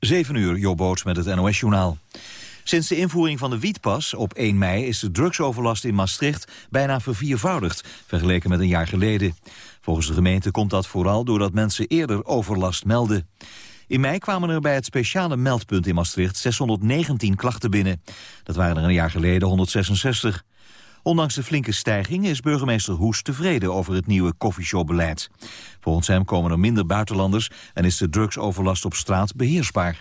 7 uur, Jobboot met het NOS-journaal. Sinds de invoering van de wietpas op 1 mei is de drugsoverlast in Maastricht bijna verviervoudigd, vergeleken met een jaar geleden. Volgens de gemeente komt dat vooral doordat mensen eerder overlast melden. In mei kwamen er bij het speciale meldpunt in Maastricht 619 klachten binnen. Dat waren er een jaar geleden 166. Ondanks de flinke stijging is burgemeester Hoes tevreden over het nieuwe koffieshopbeleid. Volgens hem komen er minder buitenlanders en is de drugsoverlast op straat beheersbaar.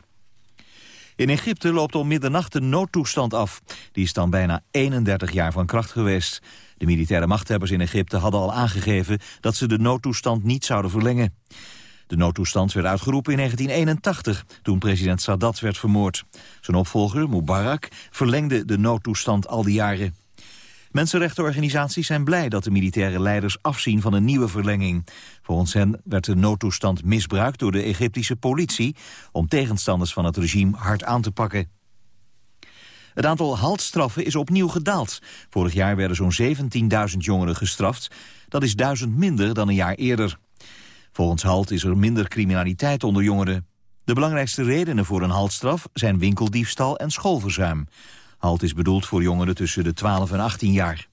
In Egypte loopt om middernacht de noodtoestand af. Die is dan bijna 31 jaar van kracht geweest. De militaire machthebbers in Egypte hadden al aangegeven dat ze de noodtoestand niet zouden verlengen. De noodtoestand werd uitgeroepen in 1981, toen president Sadat werd vermoord. Zijn opvolger, Mubarak, verlengde de noodtoestand al die jaren. Mensenrechtenorganisaties zijn blij dat de militaire leiders afzien van een nieuwe verlenging. Volgens hen werd de noodtoestand misbruikt door de Egyptische politie... om tegenstanders van het regime hard aan te pakken. Het aantal haltstraffen is opnieuw gedaald. Vorig jaar werden zo'n 17.000 jongeren gestraft. Dat is duizend minder dan een jaar eerder. Volgens HALT is er minder criminaliteit onder jongeren. De belangrijkste redenen voor een haltstraf zijn winkeldiefstal en schoolverzuim. Halt is bedoeld voor jongeren tussen de 12 en 18 jaar.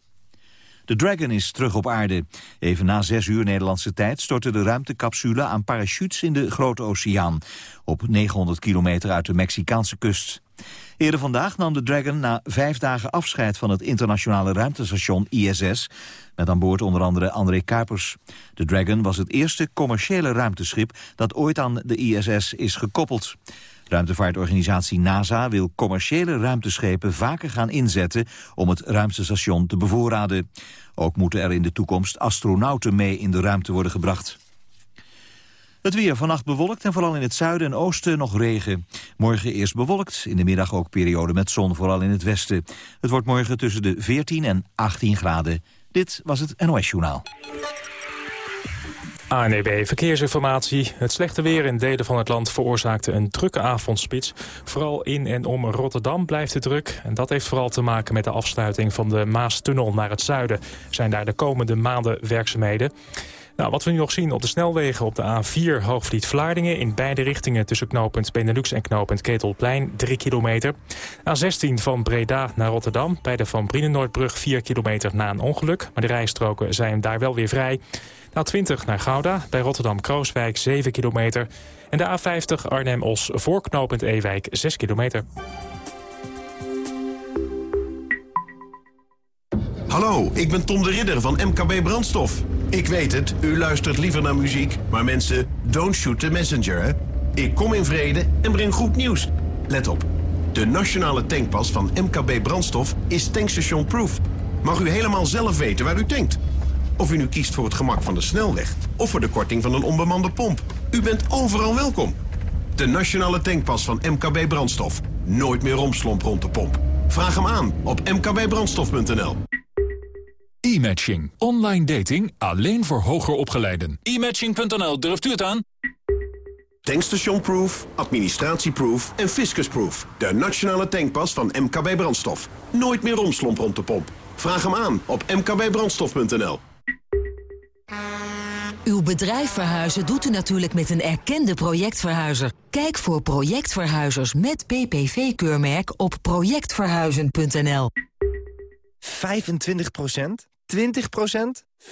De Dragon is terug op aarde. Even na 6 uur Nederlandse tijd stortte de ruimtecapsule aan parachutes in de Grote Oceaan. Op 900 kilometer uit de Mexicaanse kust. Eerder vandaag nam de Dragon na vijf dagen afscheid van het internationale ruimtestation ISS... met aan boord onder andere André Kuipers. De Dragon was het eerste commerciële ruimteschip dat ooit aan de ISS is gekoppeld. Ruimtevaartorganisatie NASA wil commerciële ruimteschepen vaker gaan inzetten om het ruimtestation te bevoorraden. Ook moeten er in de toekomst astronauten mee in de ruimte worden gebracht. Het weer vannacht bewolkt en vooral in het zuiden en oosten nog regen. Morgen eerst bewolkt, in de middag ook periode met zon, vooral in het westen. Het wordt morgen tussen de 14 en 18 graden. Dit was het NOS Journaal. ANEB Verkeersinformatie. Het slechte weer in delen van het land veroorzaakte een drukke avondspits. Vooral in en om Rotterdam blijft het druk. En dat heeft vooral te maken met de afsluiting van de Maastunnel naar het zuiden. Zijn daar de komende maanden werkzaamheden. Nou, wat we nu nog zien op de snelwegen op de A4 Hoogvliet-Vlaardingen... in beide richtingen tussen knooppunt Benelux en knooppunt Ketelplein, 3 kilometer. A16 van Breda naar Rotterdam, bij de Van Brienenoordbrug 4 kilometer na een ongeluk. Maar de rijstroken zijn daar wel weer vrij. A20 naar Gouda, bij Rotterdam-Krooswijk 7 kilometer. En de A50 Arnhem-Os voor knooppunt Ewijk 6 kilometer. Hallo, ik ben Tom de Ridder van MKB Brandstof. Ik weet het, u luistert liever naar muziek, maar mensen, don't shoot the messenger, hè? Ik kom in vrede en breng goed nieuws. Let op, de nationale tankpas van MKB Brandstof is tankstation proof. Mag u helemaal zelf weten waar u tankt. Of u nu kiest voor het gemak van de snelweg of voor de korting van een onbemande pomp. U bent overal welkom. De nationale tankpas van MKB Brandstof. Nooit meer romslomp rond de pomp. Vraag hem aan op mkbbrandstof.nl. E-matching. Online dating alleen voor hoger opgeleiden. E-matching.nl, durft u het aan? Tankstation-proof, administratieproof en fiscusproof. De nationale tankpas van MKB Brandstof. Nooit meer romslomp rond de pomp. Vraag hem aan op mkbbrandstof.nl. Uw bedrijf verhuizen doet u natuurlijk met een erkende projectverhuizer. Kijk voor projectverhuizers met PPV-keurmerk op projectverhuizen.nl. 25% 20% 14%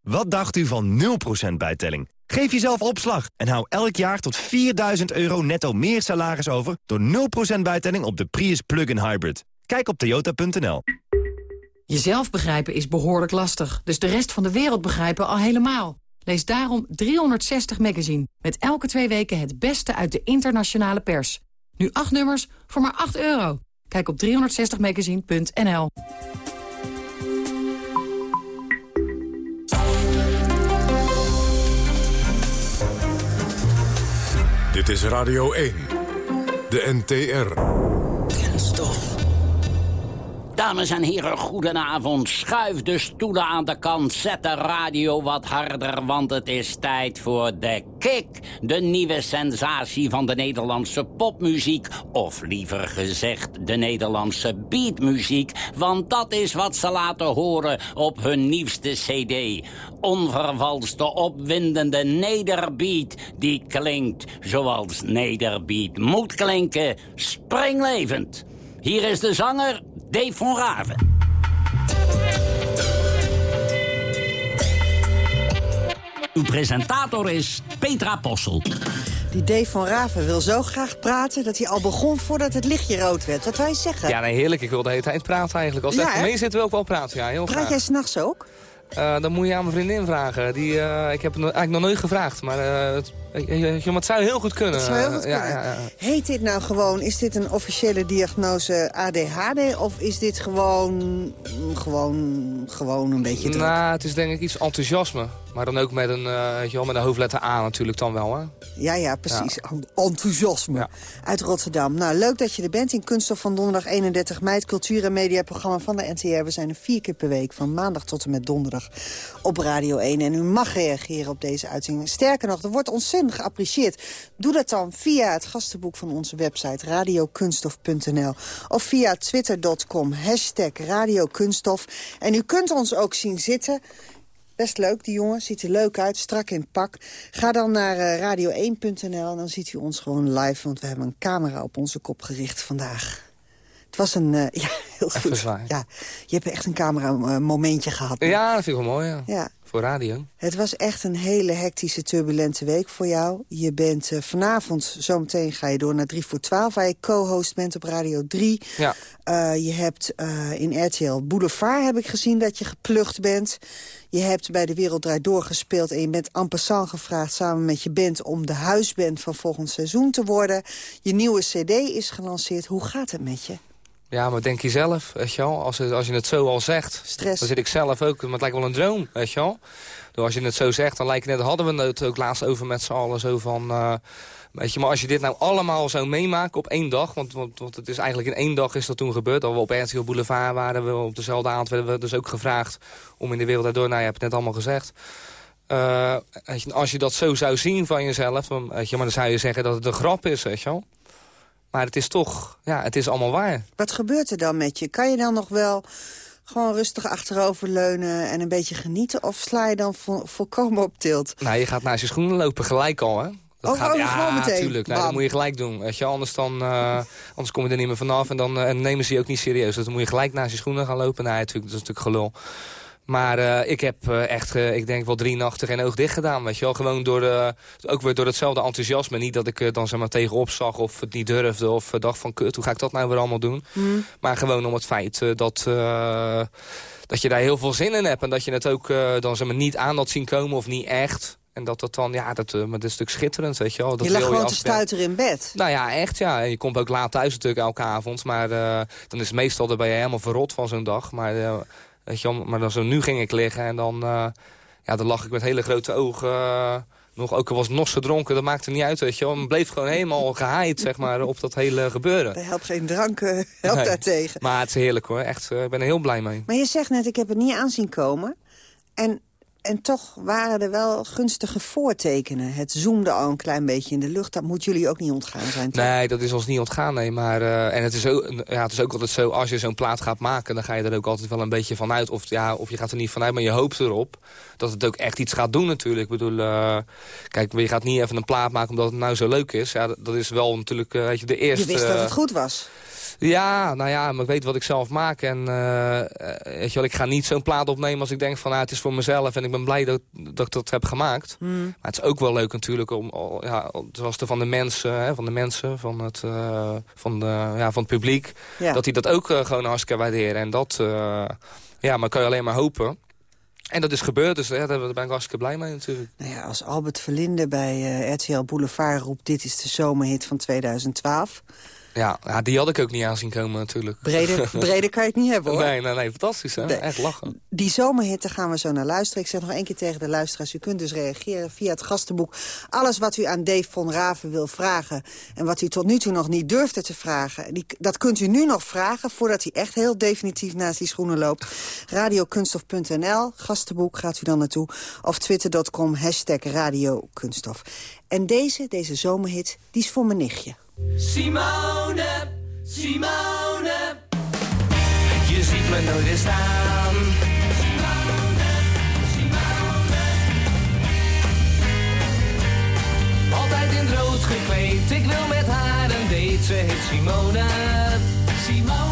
Wat dacht u van 0% bijtelling? Geef jezelf opslag en hou elk jaar tot 4000 euro netto meer salaris over... door 0% bijtelling op de Prius Plug-in Hybrid. Kijk op toyota.nl. Jezelf begrijpen is behoorlijk lastig, dus de rest van de wereld begrijpen al helemaal. Lees daarom 360 Magazine, met elke twee weken het beste uit de internationale pers. Nu acht nummers voor maar 8 euro. Kijk op 360magazine.nl. Dit is Radio 1, de NTR. Dames en heren, goedenavond. Schuif de stoelen aan de kant, zet de radio wat harder... want het is tijd voor de Kick. De nieuwe sensatie van de Nederlandse popmuziek. Of liever gezegd, de Nederlandse beatmuziek. Want dat is wat ze laten horen op hun nieuwste cd. Onvervalste, opwindende nederbeat. Die klinkt zoals nederbeat moet klinken. Springlevend. Hier is de zanger Dave van Raven. Uw presentator is Petra Possel. Die Dave van Raven wil zo graag praten dat hij al begon voordat het lichtje rood werd. Wat wil je zeggen? Ja, nee, heerlijk. Ik wil de hele tijd praten eigenlijk. Als het Ja, echt mee zit, wil ik wel praten. Ja, heel Praat graag. jij s'nachts ook? Eh, dan moet je aan mijn vriendin vragen. Die, eh, ik heb het eigenlijk nog nooit gevraagd. Maar, eh, het, het zou heel goed kunnen. Dat zou heel goed Eh, ja, kunnen. ja, ja. Heet dit nou gewoon, is dit een officiële diagnose ADHD... of is dit gewoon, gewoon, gewoon een beetje druk? Nou, het is denk ik iets enthousiasme. Maar dan ook met een, weet je wel, met een hoofdletter A natuurlijk dan wel. Hè? Ja, ja, precies. Enthousiasme. Uit Rotterdam. Nou, leuk dat je er bent in Kunststof van donderdag 31 mei. Het cultuur- en mediaprogramma van de NTR. We zijn er vier keer per week, van maandag tot en met donderdag op Radio 1. En u mag reageren op deze uitzending. Sterker nog, er wordt ontzettend geapprecieerd. Doe dat dan via het gastenboek van onze website radiokunststof.nl of via twitter.com, hashtag radiokunststof. En u kunt ons ook zien zitten... Best leuk, die jongen. Ziet er leuk uit, strak in pak. Ga dan naar eh, radio1.nl en dan ziet u ons gewoon live... want we hebben een camera op onze kop gericht vandaag. Het was een... eh, ja, heel Even goed. zwaaien. Ja, je hebt echt een camera-momentje gehad. Ja, dat vind ik wel mooi. Ja. Ja. Voor radio. Het was echt een hele hectische, turbulente week voor jou. Je bent eh, vanavond, zometeen ga je door naar 3 voor 12... waar je co-host bent op Radio 3. Ja. Eh, je hebt eh, in RTL Boulevard heb ik gezien dat je geplucht bent. Je hebt bij De Wereld Draait Door gespeeld... en je bent en passant gevraagd samen met je band... om de huisband van volgend seizoen te worden. Je nieuwe cd is gelanceerd. Hoe gaat het met je? Ja, maar denk je zelf, weet je wel. Als, als je het zo al zegt, Stress. dan zit ik zelf ook. Maar het lijkt wel een droom, weet je wel. Dus als je het zo zegt, dan lijkt het net... hadden we het ook laatst over met z'n allen zo van... eh, weet je, maar als je dit nou allemaal zou meemaken op één dag... Want, want, want het is eigenlijk in één dag is dat toen gebeurd. Dat we op RTL Boulevard waren. We op dezelfde avond werden we dus ook gevraagd... om in de wereld daardoor... Nou, je hebt het net allemaal gezegd. Weet je, als je dat zo zou zien van jezelf... Dan, weet je, maar dan zou je zeggen dat het een grap is, weet je wel. Maar het is toch... Ja, het is allemaal waar. Wat gebeurt er dan met je? Kan je dan nog wel gewoon rustig achteroverleunen en een beetje genieten? Of sla je dan vo volkomen op tilt? Nou, je gaat naast je schoenen lopen gelijk al, hè? Dat Oh, gaat, oh, ja, gewoon meteen. tuurlijk. Nee, dat moet je gelijk doen. Weet je, anders, dan, eh, anders kom je er niet meer vanaf en dan eh, en nemen ze je ook niet serieus. Dus dan moet je gelijk naast je schoenen gaan lopen. Nee, natuurlijk, dat is natuurlijk gelul. Maar eh, ik heb eh, echt, eh, ik denk wel drie nachten geen oog dicht gedaan. Weet je wel, gewoon door, ook weer door hetzelfde enthousiasme. Niet dat ik er dan zeg maar tegenop zag of het niet durfde of dacht van kut, hoe ga ik dat nou weer allemaal doen? Maar gewoon om het feit dat, dat je daar heel veel zin in hebt. En dat je het ook dan zeg maar, niet aan had zien komen of niet echt. En dat dat dan, ja, dat, maar dat is natuurlijk schitterend, weet je wel. Dat je lag gewoon als te band. stuiteren in bed. Nou ja, echt ja. En je komt ook laat thuis natuurlijk elke avond. Maar dan is meestal, ben je helemaal verrot van zo'n dag. Maar, weet je, maar dan zo nu ging ik liggen en dan, eh, ja, dan lag ik met hele grote ogen... eh, nog, ook al was nog gedronken, dat maakte niet uit, weet je wel. Ik bleef gewoon helemaal gehaaid, zeg maar, op dat hele gebeuren. Daar helpt geen drank, eh, helpt Nee. daar tegen. Maar het is heerlijk hoor, echt, ik ben er heel blij mee. Maar je zegt net, ik heb het niet aanzien komen. En, en toch waren er wel gunstige voortekenen. Het zoomde al een klein beetje in de lucht. Dat moet jullie ook niet ontgaan zijn. toch? Nee, dat is ons niet ontgaan, nee. Maar, eh, en het is, ook, ja, het is ook altijd zo, als je zo'n plaat gaat maken... dan ga je er ook altijd wel een beetje van uit. Of, ja, of je gaat er niet vanuit, maar je hoopt erop... dat het ook echt iets gaat doen natuurlijk. Ik bedoel, eh, kijk, je gaat niet even een plaat maken omdat het nou zo leuk is. Ja, dat, dat is wel natuurlijk eh, weet je, de eerste... je wist dat het goed was. Ja, nou ja, maar ik weet wat ik zelf maak. En eh, weet je wel, ik ga niet zo'n plaat opnemen als ik denk van... Nou, het is voor mezelf en ik ben blij dat, dat ik dat heb gemaakt. Hmm. Maar het is ook wel leuk natuurlijk om, ja, zoals de van de mensen, hè, van de mensen, van het, eh, van de, ja, van het publiek, Ja. dat die dat ook gewoon hartstikke waarderen. En dat, ja, maar kan je alleen maar hopen. En dat is gebeurd, dus ja, daar ben ik hartstikke blij mee natuurlijk. Nou ja, als Albert Verlinde bij RTL Boulevard roept... dit is de zomerhit van 2012... Ja, die had ik ook niet aanzien komen natuurlijk. Breder, breder kan je het niet hebben hoor. Nee, nee, nee, fantastisch hè. Nee. Echt lachen. Die zomerhitte gaan we zo naar luisteren. Ik zeg nog één keer tegen de luisteraars. U kunt dus reageren via het gastenboek. Alles wat u aan Dave von Raven wil vragen... en wat u tot nu toe nog niet durfde te vragen... Dat kunt u nu nog vragen voordat hij echt heel definitief naast die schoenen loopt. Radiokunstof.nl, gastenboek gaat u dan naartoe. Of twitter.com, hashtag radiokunstof. En deze, deze zomerhit, die is voor mijn nichtje. Simone, Simone, je ziet me nooit staan. Ik wil met haar een date, ze heet Simone. Simone,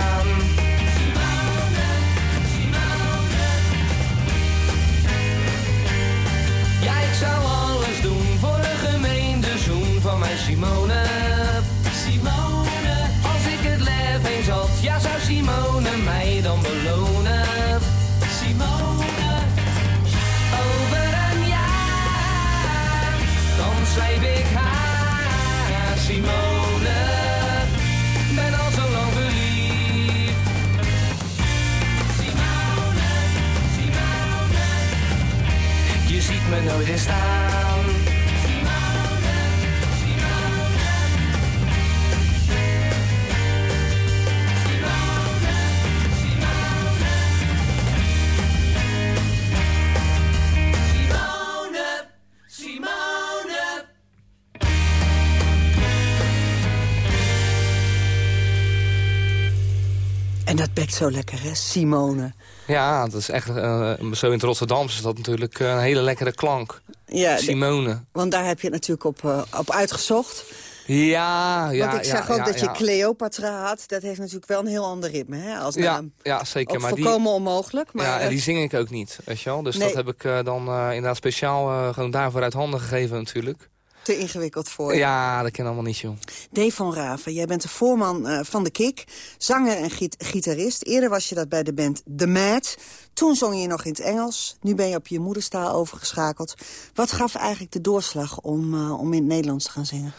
Zo lekker, hè? Simone. Ja, dat is echt, eh, zo in het Rotterdamse is dat natuurlijk eh, een hele lekkere klank. Ja, de- Simone. want daar heb je het natuurlijk op, eh, op uitgezocht. Ja, ja, want ik ja, zag ook ja, dat je. Cleopatra had. Dat heeft natuurlijk wel een heel ander ritme, hè? Als Ja, naam. ja, zeker. Ook maar die, volkomen onmogelijk. Maar, ja, en die zing ik ook niet, weet je wel. Dus Nee. dat heb ik dan inderdaad speciaal gewoon daarvoor uit handen gegeven natuurlijk. Te ingewikkeld voor. Ja, dat ken allemaal niet, joh. Dave van Raven, jij bent de voorman eh, van de Kik. Zanger en giet- gitarist. Eerder was je dat bij de band The Mad. Toen zong je nog in het Engels. Nu ben je op je moederstaal overgeschakeld. Wat gaf eigenlijk de doorslag om, eh, om in het Nederlands te gaan zingen?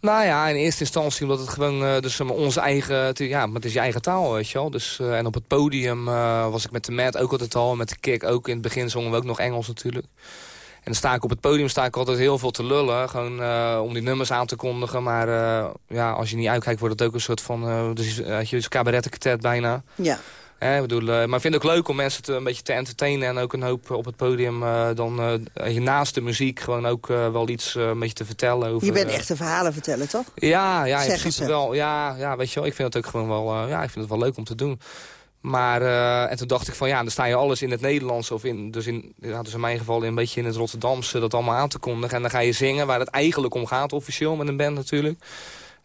Nou ja, in eerste instantie omdat het gewoon eh, dus, onze eigen... Ja, maar het is je eigen taal, weet je wel. Dus, en op het podium was ik met de Mad ook altijd al. En met de Kick ook. In het begin zongen we ook nog Engels natuurlijk. En dan sta ik op het podium sta ik altijd heel veel te lullen. Gewoon eh, om die nummers aan te kondigen. Maar eh, ja, als je niet uitkijkt wordt het ook een soort van... eh dus, uh, is cabarettenketet bijna. Ja. Hè, bedoel, maar ik vind het ook leuk om mensen te, een beetje te entertainen... en ook een hoop op het podium dan naast de muziek... gewoon ook wel iets een beetje te vertellen over... Je bent echt een verhalen vertellen, toch? ja, ja in principe wel. Ja, ja, weet je wel, ik vind het ook gewoon wel, ja, ik vind het wel leuk om te doen. Maar, eh, en toen dacht ik van, ja, dan sta je alles in het Nederlands... of in, dus, in, ja, dus in mijn geval een beetje in het Rotterdamse... dat allemaal aan te kondigen. En dan ga je zingen, waar het eigenlijk om gaat, officieel met een band natuurlijk.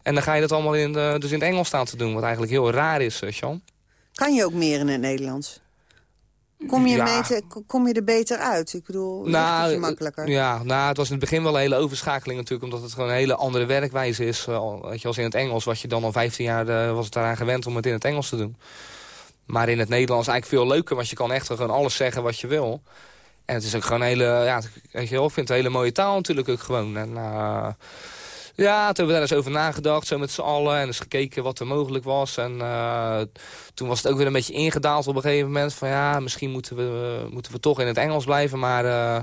En dan ga je dat allemaal in, de, dus in het Engels staan te doen... wat eigenlijk heel raar is, eh, Sean. Kan je ook meer in het Nederlands? Kom je, Ja. kom je er beter uit? Ik bedoel, ligt het makkelijker? Ja, nou, het was in het begin wel een hele overschakeling natuurlijk... omdat het gewoon een hele andere werkwijze is. eh, weet je, als in het Engels was je dan al 15 jaar eh, was het daaraan gewend om het in het Engels te doen. Maar in het Nederlands eigenlijk veel leuker... want je kan echt gewoon alles zeggen wat je wil. En het is ook gewoon een hele... Ja, weet ik vind het een hele mooie taal natuurlijk ook gewoon. En, eh, ja, toen hebben we daar eens over nagedacht, zo met z'n allen. En eens gekeken wat er mogelijk was. En eh, toen was het ook weer een beetje ingedaald op een gegeven moment. Van ja, misschien moeten we, moeten we toch in het Engels blijven. Maar eh,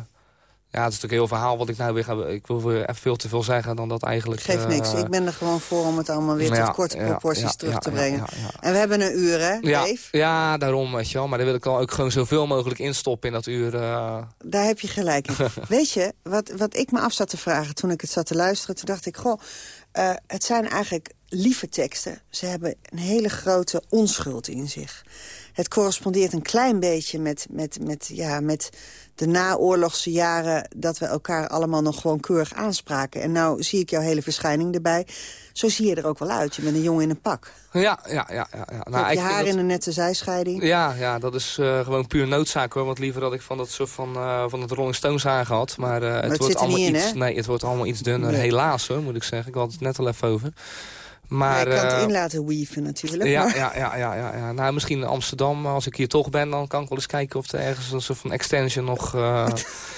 Ja, het is natuurlijk een heel verhaal wat ik nou weer ga... Ik wil weer even veel te veel zeggen dan dat eigenlijk... Geeft niks. eh, Ik ben er gewoon voor om het allemaal weer ja, tot korte ja, proporties ja, terug te brengen. En we hebben een uur, hè, Ja, Dave? ja, daarom, weet je wel. Maar daar wil ik dan ook gewoon zoveel mogelijk instoppen in dat uur. eh. Daar heb je gelijk in. Weet je, wat, wat ik me af zat te vragen toen ik het zat te luisteren... toen dacht ik, goh, eh, het zijn eigenlijk lieve teksten. Ze hebben een hele grote onschuld in zich. Het correspondeert een klein beetje met, met, met, ja, met de naoorlogse jaren... dat we elkaar allemaal nog gewoon keurig aanspraken. En nou zie ik jouw hele verschijning erbij. Zo zie je er ook wel uit. Je bent een jongen in een pak. Ja, ja, ja. ja, ja. Nou, ik je haar dat- in een nette zijscheiding. Ja, ja, dat is eh, gewoon puur noodzaak hoor. Want liever had ik van dat soort van, eh, van het Rolling Stones haar gehad. Maar, eh, het, het wordt allemaal in, iets, hè? Nee, het wordt allemaal iets dunner. Nee. Helaas hoor, moet ik zeggen. Ik had het net al even over. Maar, Maar, je kan het eh, in laten weaven natuurlijk. ja, maar- ja, ja, ja, ja, ja. Nou, misschien in Amsterdam, als ik hier toch ben, dan kan ik wel eens kijken of er ergens een soort van extension nog, eh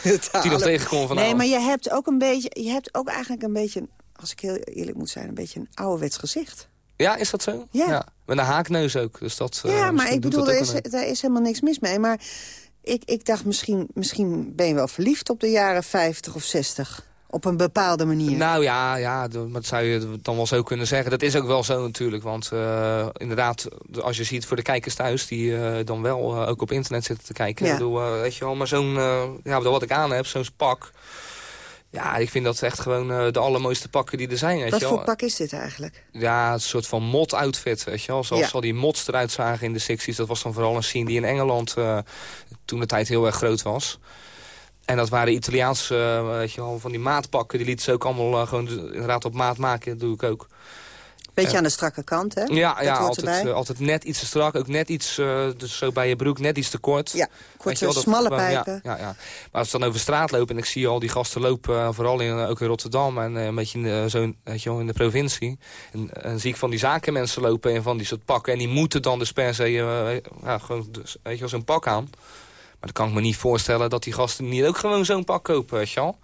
die nog tegenkomt van Nee, nou, maar je hebt ook een beetje, je hebt ook eigenlijk een beetje, als ik heel eerlijk moet zijn, een beetje een ouderwets gezicht. Ja, is dat zo? Ja. Met een haakneus ook. Dus dat, eh, ja, maar ik bedoel, daar is, daar is helemaal niks mis mee. Maar ik, ik dacht, misschien, misschien ben je wel verliefd op de jaren 50 of 60. Op een bepaalde manier. Nou ja, ja dat zou je dan wel zo kunnen zeggen. Dat is ook wel zo natuurlijk. Want eh, inderdaad, als je ziet voor de kijkers thuis... die eh, dan wel eh, ook op internet zitten te kijken. Ja. Ik bedoel, weet je wel, maar zo'n... ja, wat ik aan heb, zo'n pak... Ja, ik vind dat echt gewoon de allermooiste pakken die er zijn. Weet Wat je voor wel. pak is dit eigenlijk? Ja, een soort van mod-outfit, weet je wel. Zoals Ja. al die mods eruit zagen in de 60s. Dat was dan vooral een scene die in Engeland toen de tijd heel erg groot was. En dat waren Italiaanse, eh, weet je wel, van die maatpakken. Die lieten ze ook allemaal eh, gewoon inderdaad op maat maken. Dat doe ik ook. Beetje aan de strakke kant, hè? Ja, Dat ja altijd, eh, altijd net iets te strak. Ook net iets, dus zo bij je broek, net iets te kort. Ja, korte, wel, dat smalle pijpen. Ja, ja. Maar als ik dan over straat loop en ik zie al die gasten lopen... vooral in, ook in Rotterdam en een beetje in de, zo, weet je wel, in de provincie... En, en zie ik van die zakenmensen lopen en van die soort pakken... en die moeten dan dus per se ja, gewoon, dus, weet je wel, zo'n pak aan. Maar dan kan ik me niet voorstellen dat die gasten niet ook gewoon zo'n pak kopen, wel.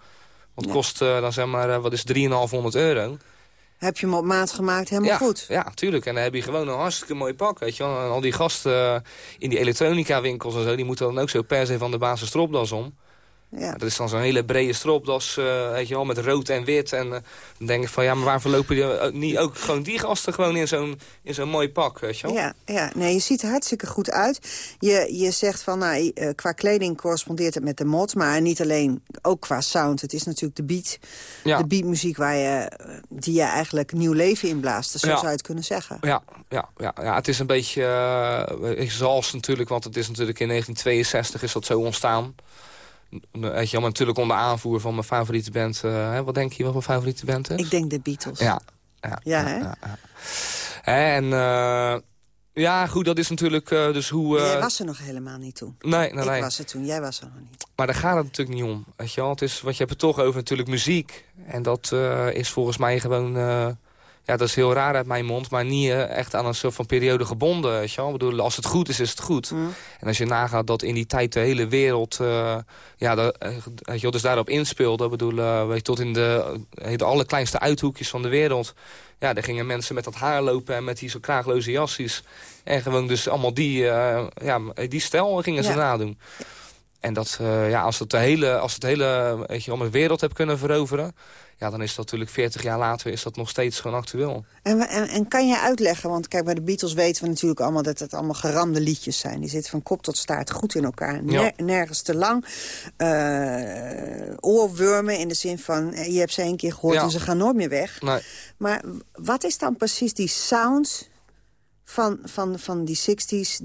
Want het kost eh, dan zeg maar, eh, wat is 3,500 euro... Heb je hem op maat gemaakt, helemaal ja, goed. Ja, tuurlijk. En dan heb je gewoon een hartstikke mooi pak, weet je wel. En al die gasten eh, in die elektronica winkels en zo... die moeten dan ook zo per se van de basis stropdas om. Ja. Dat is dan zo'n hele brede stropdas, eh, weet je wel, met rood en wit. En eh, dan denk ik van, ja, maar waarvoor lopen die, eh, niet ook gewoon die gasten gewoon in zo'n in zo'n mooi pak, weet je wel? Ja, ja, nee, je ziet er hartstikke goed uit. Je, je zegt van, nou, qua kleding correspondeert het met de mod... maar niet alleen, ook qua sound. Het is natuurlijk de beat, Ja. de beatmuziek waar je, die je eigenlijk nieuw leven inblaast. Dus zo Ja. zou je het kunnen zeggen. Ja, ja, ja, ja, het is een beetje uh, natuurlijk, want het is natuurlijk in 1962 is dat zo ontstaan. Weet je maar natuurlijk onder aanvoer van mijn favoriete band. Uh, hè, wat denk je wat mijn favoriete band is? Ik denk de Beatles. Ja. Ja, ja, hè? ja, ja. Hè, en uh, ja, goed, dat is natuurlijk uh, dus hoe... Jij was er nog helemaal niet toen. Nee, nee, Ik nee. was er toen, jij was er nog niet. Maar daar gaat het natuurlijk niet om, weet je wel. Het is, wat je hebt het toch over natuurlijk muziek. En dat is volgens mij gewoon... ja, dat is heel raar uit mijn mond, maar niet uh, echt aan een soort van periode gebonden. Weet je wel? Ik bedoel, als het goed is, is het goed. Mm. En als je nagaat dat in die tijd de hele wereld, uh, ja, dat, weet je wel, dus daarop inspeelde. Ik bedoel, weet je, tot in de, de allerkleinste uithoekjes van de wereld. Ja, daar gingen mensen met dat haar lopen en met die zo kraagloze jassies. En gewoon dus allemaal die, uh, ja, die stijl gingen ze ja. nadoen. En dat, uh, ja, als het de hele, als het hele, weet je, om de wereld hebt kunnen veroveren... ja, dan is dat natuurlijk 40 jaar later is dat nog steeds gewoon actueel. En, en, en, kan je uitleggen, want kijk, bij de Beatles weten we natuurlijk allemaal... dat het allemaal geramde liedjes zijn. Die zitten van kop tot staart goed in elkaar. Ner ja. Nergens te lang. Uh, oorwormen in de zin van, eh, je hebt ze één keer gehoord ja. en ze gaan nooit meer weg. Nee. Maar wat is dan precies die sound van, van, van die 60s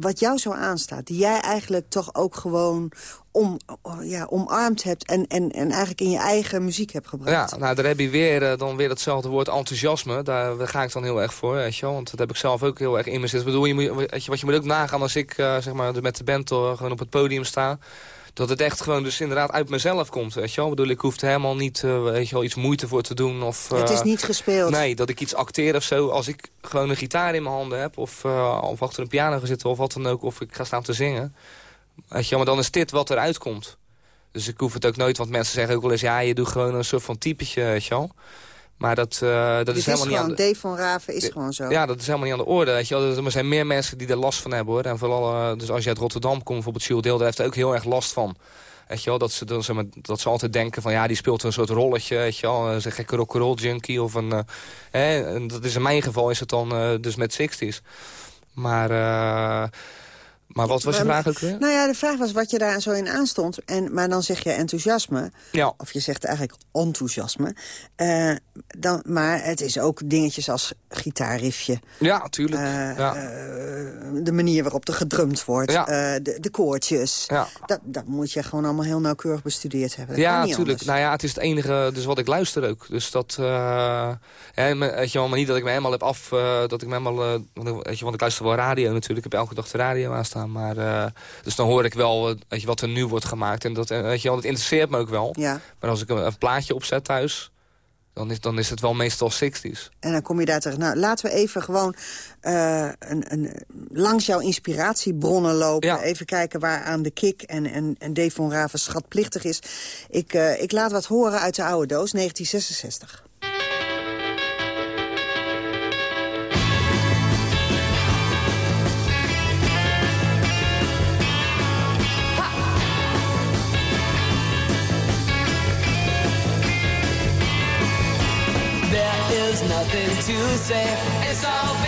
wat jou zo aanstaat, die jij eigenlijk toch ook gewoon om, ja, omarmd hebt... En, en, en eigenlijk in je eigen muziek hebt gebracht. Ja, nou, daar heb je weer, uh, dan weer hetzelfde woord enthousiasme. Daar, ga ik dan heel erg voor, weet je wel. Want dat heb ik zelf ook heel erg in me zitten. Bedoel, je moet, je, wat je moet ook nagaan als ik uh, zeg maar, met de band gewoon op het podium sta... Dat het echt gewoon dus inderdaad uit mezelf komt, weet je wel. Ik bedoel, ik hoef er helemaal niet, weet je wel, iets moeite voor te doen. Of, het is niet gespeeld. Nee, dat ik iets acteer of zo. Als ik gewoon een gitaar in mijn handen heb... of, of achter een piano ga zitten of wat dan ook... of ik ga staan te zingen... Weet je, maar dan is dit wat eruit komt. Dus ik hoef het ook nooit, want mensen zeggen ook wel eens... ja, je doet gewoon een soort van typetje, weet je wel. Maar dat, uh, dat Dit is helemaal is niet gewoon, aan de... Dave van Raven is gewoon zo. Ja, dat is helemaal niet aan de orde, weet je wel. Er zijn meer mensen die er last van hebben, hoor. En vooral, uh, dus als je uit Rotterdam komt, bijvoorbeeld Jules Deel... daar heeft er ook heel erg last van. Weet je wel, dat ze, dan, zeg maar, dat ze altijd denken van ja, die speelt een soort rolletje, weet je wel. Een gekke rock'n'roll junkie of een... hè, en dat is in mijn geval is het dan dus met 60s. Maar... Maar wat was je vraag ook weer? Nou ja, de vraag was wat je daar zo in aanstond. En, maar dan zeg je enthousiasme. Ja. Of je zegt eigenlijk enthousiasme. Uh, dan, maar het is ook dingetjes als gitaarriffje. Ja, tuurlijk. Uh, ja. Uh, de manier waarop er gedrumd wordt. Ja. de, de koortjes. Ja. Dat, dat moet je gewoon allemaal heel nauwkeurig bestudeerd hebben. Dat ja, natuurlijk. Nou ja, het is het enige dus wat ik luister ook. Dus dat... hè, weet je wel, maar niet dat ik me helemaal heb af... dat ik me helemaal... weet je, want ik luister wel radio natuurlijk. Ik heb elke dag de radio aanstaan. Maar, uh, dus dan hoor ik wel weet je, wat er nu wordt gemaakt. En dat, weet je, wel, dat interesseert me ook wel. Ja. Maar als ik een, een plaatje opzet thuis... Dan is, dan is het wel meestal 60s. En dan kom je daar terug. Nou, laten we even gewoon uh, een, een, langs jouw inspiratiebronnen lopen. Ja. Even kijken waar aan de kick en, en, en Dave von Raven schatplichtig is. Ik, uh, ik laat wat horen uit de oude doos, 1966. Nothing to say. It's all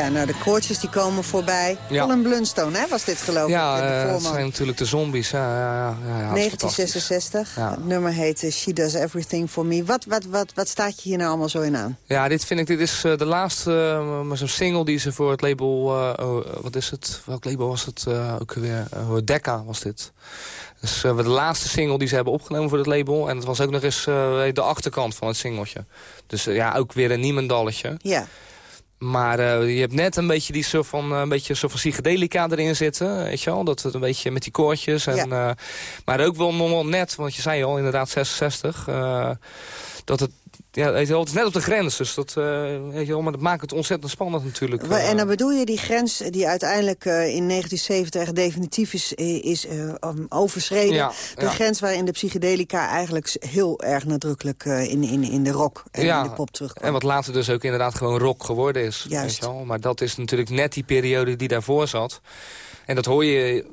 Ja, nou, de koortjes die komen voorbij. Ja. Colin Blunstone, hè, was dit geloof ja, ik, uh, dat voorman. zijn natuurlijk de zombies. Ja, ja, ja, ja, 1966. Ja. Het nummer heet uh, She Does Everything For Me. Wat, wat, wat, wat staat je hier nou allemaal zo in aan? Ja, dit vind ik, dit is uh, de laatste uh, zo'n single die ze voor het label, oh, wat is het? Welk label was het ook weer? Decca was dit. Dus de laatste single die ze hebben opgenomen voor het label. En het was ook nog eens de achterkant van het singeltje. Dus ja, ook weer een niemendalletje. Ja. Maar uh, je hebt net een beetje die soort van, een beetje soort van psychedelica erin zitten. Weet je wel? Dat het een beetje met die koortjes. En, ja. uh, maar ook wel nog wel net, want je zei al inderdaad 66. Uh, dat het ja, weet je wel, het is net op de grens, dus dat, uh, weet je wel, maar dat maakt het ontzettend spannend natuurlijk. En dan bedoel je die grens die uiteindelijk uh, in 1970 definitief is, is overschreden. Ja, de ja. grens waarin de psychedelica eigenlijk heel erg nadrukkelijk in, in, in de rock en ja, in de pop terugkwam. En wat later dus ook inderdaad gewoon rock geworden is. Juist. Weet je wel? Maar dat is natuurlijk net die periode die daarvoor zat. En dat hoor je,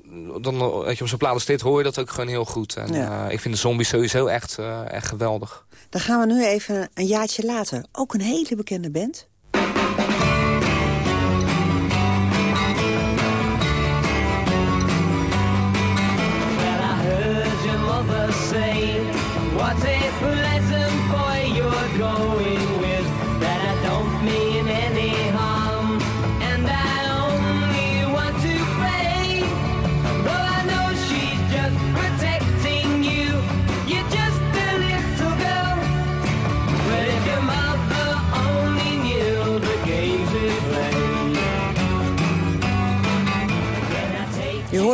dan, weet je, op zo'n plaat als dit hoor je dat ook gewoon heel goed. En ik vind de zombies sowieso echt, echt geweldig. Dan gaan we nu even een jaartje later. Ook een hele bekende band.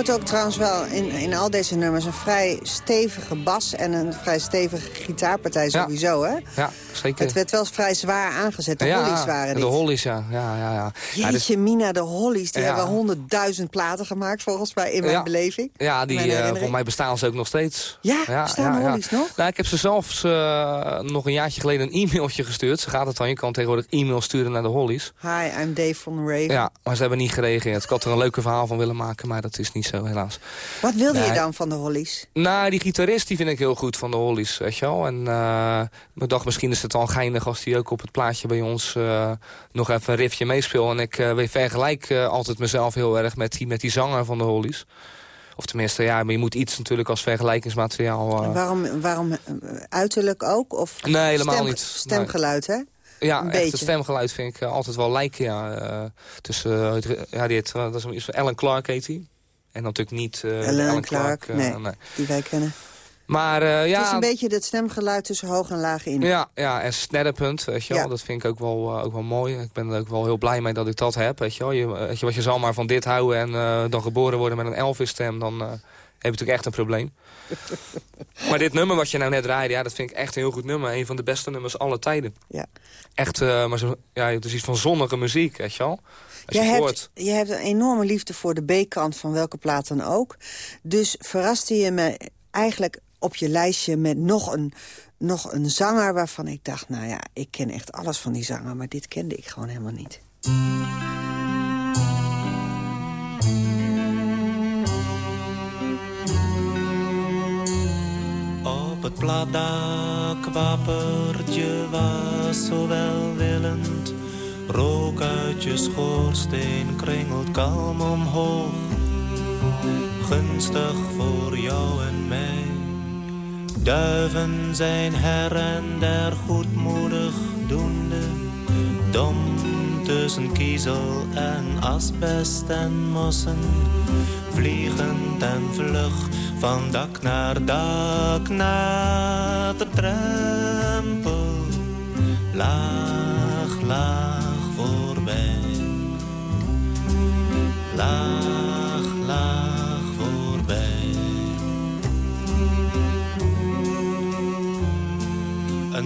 Hoort ook trouwens wel in, in al deze nummers een vrij stevige bas... en een vrij stevige gitaarpartij sowieso, ja. hè? Ja, zeker. Het werd wel vrij zwaar aangezet. De ja, Hollies waren dit. de Hollies, ja. ja, ja, ja. Jeetje, ja, Mina, de Hollies, die hebben honderdduizend platen gemaakt... volgens mij in mijn beleving. Ja, die, uh, volgens mij bestaan ze ook nog steeds. Ja, bestaan de Hollies nog? Nou, ik heb ze zelfs uh, nog een jaartje geleden een e-mailtje gestuurd. Ze gaat het dan, je kan tegenwoordig e-mail sturen naar de Hollies. Hi, I'm Dave van Raven. Ja, maar ze hebben niet gereageerd. Ik had er een leuke verhaal van willen maken, maar dat is niet zo, helaas. Wat wilde Nee. je dan van de Hollies? Nou, die gitarist die vind ik heel goed van de Hollies, weet je wel. En uh, ik dacht, misschien is het dan geinig als die ook op het plaatje bij ons uh, nog even een riffje meespeelt. En ik uh, vergelijk uh, altijd mezelf heel erg met die, met die zanger van de Hollies. Of tenminste, ja, maar je moet iets natuurlijk als vergelijkingsmateriaal... Waarom, waarom uiterlijk ook? Of Nee, helemaal stem, niet. Stemgeluid, hè? Ja, Een echt, beetje. het stemgeluid vind ik altijd wel lijken, ja. Tussen, ja, die heet, uh, dat is Alan Clark heet hij. En natuurlijk niet Ellen Alan Clark, Clark. nee, nee. die wij kennen. Maar uh, ja... Het is een beetje dat stemgeluid tussen hoog en laag in. Ja, ja en snedderpunt, weet je wel. Ja. Dat vind ik ook wel, uh, ook wel mooi. Ik ben er ook wel heel blij mee dat ik dat heb, weet je wel. Je, weet je wat je zal maar van dit houden en uh, dan geboren worden met een Elvis-stem, dan... Uh, je natuurlijk echt een probleem. maar dit nummer wat je nou net draaide, ja, dat vind ik echt een heel goed nummer. Een van de beste nummers alle tijden. Ja. Echt, maar zo, ja, het is iets van zonnige muziek, weet je wel. Je hebt, je hebt een enorme liefde voor de B-kant van welke plaat dan ook. Dus verraste je me eigenlijk op je lijstje met nog een, nog een zanger... waarvan ik dacht, nou ja, ik ken echt alles van die zanger... maar dit kende ik gewoon helemaal niet. Op het platdak wappert je was zo welwillend. Rook uit je schoorsteen kringelt kalm omhoog. Gunstig voor jou en mij. Duiven zijn her en der goedmoedig doende. Dom tussen kiezel en asbest en mossen. Vliegend en vlug van dak naar dak naar de drempel. Laag, laag voorbij. Laag,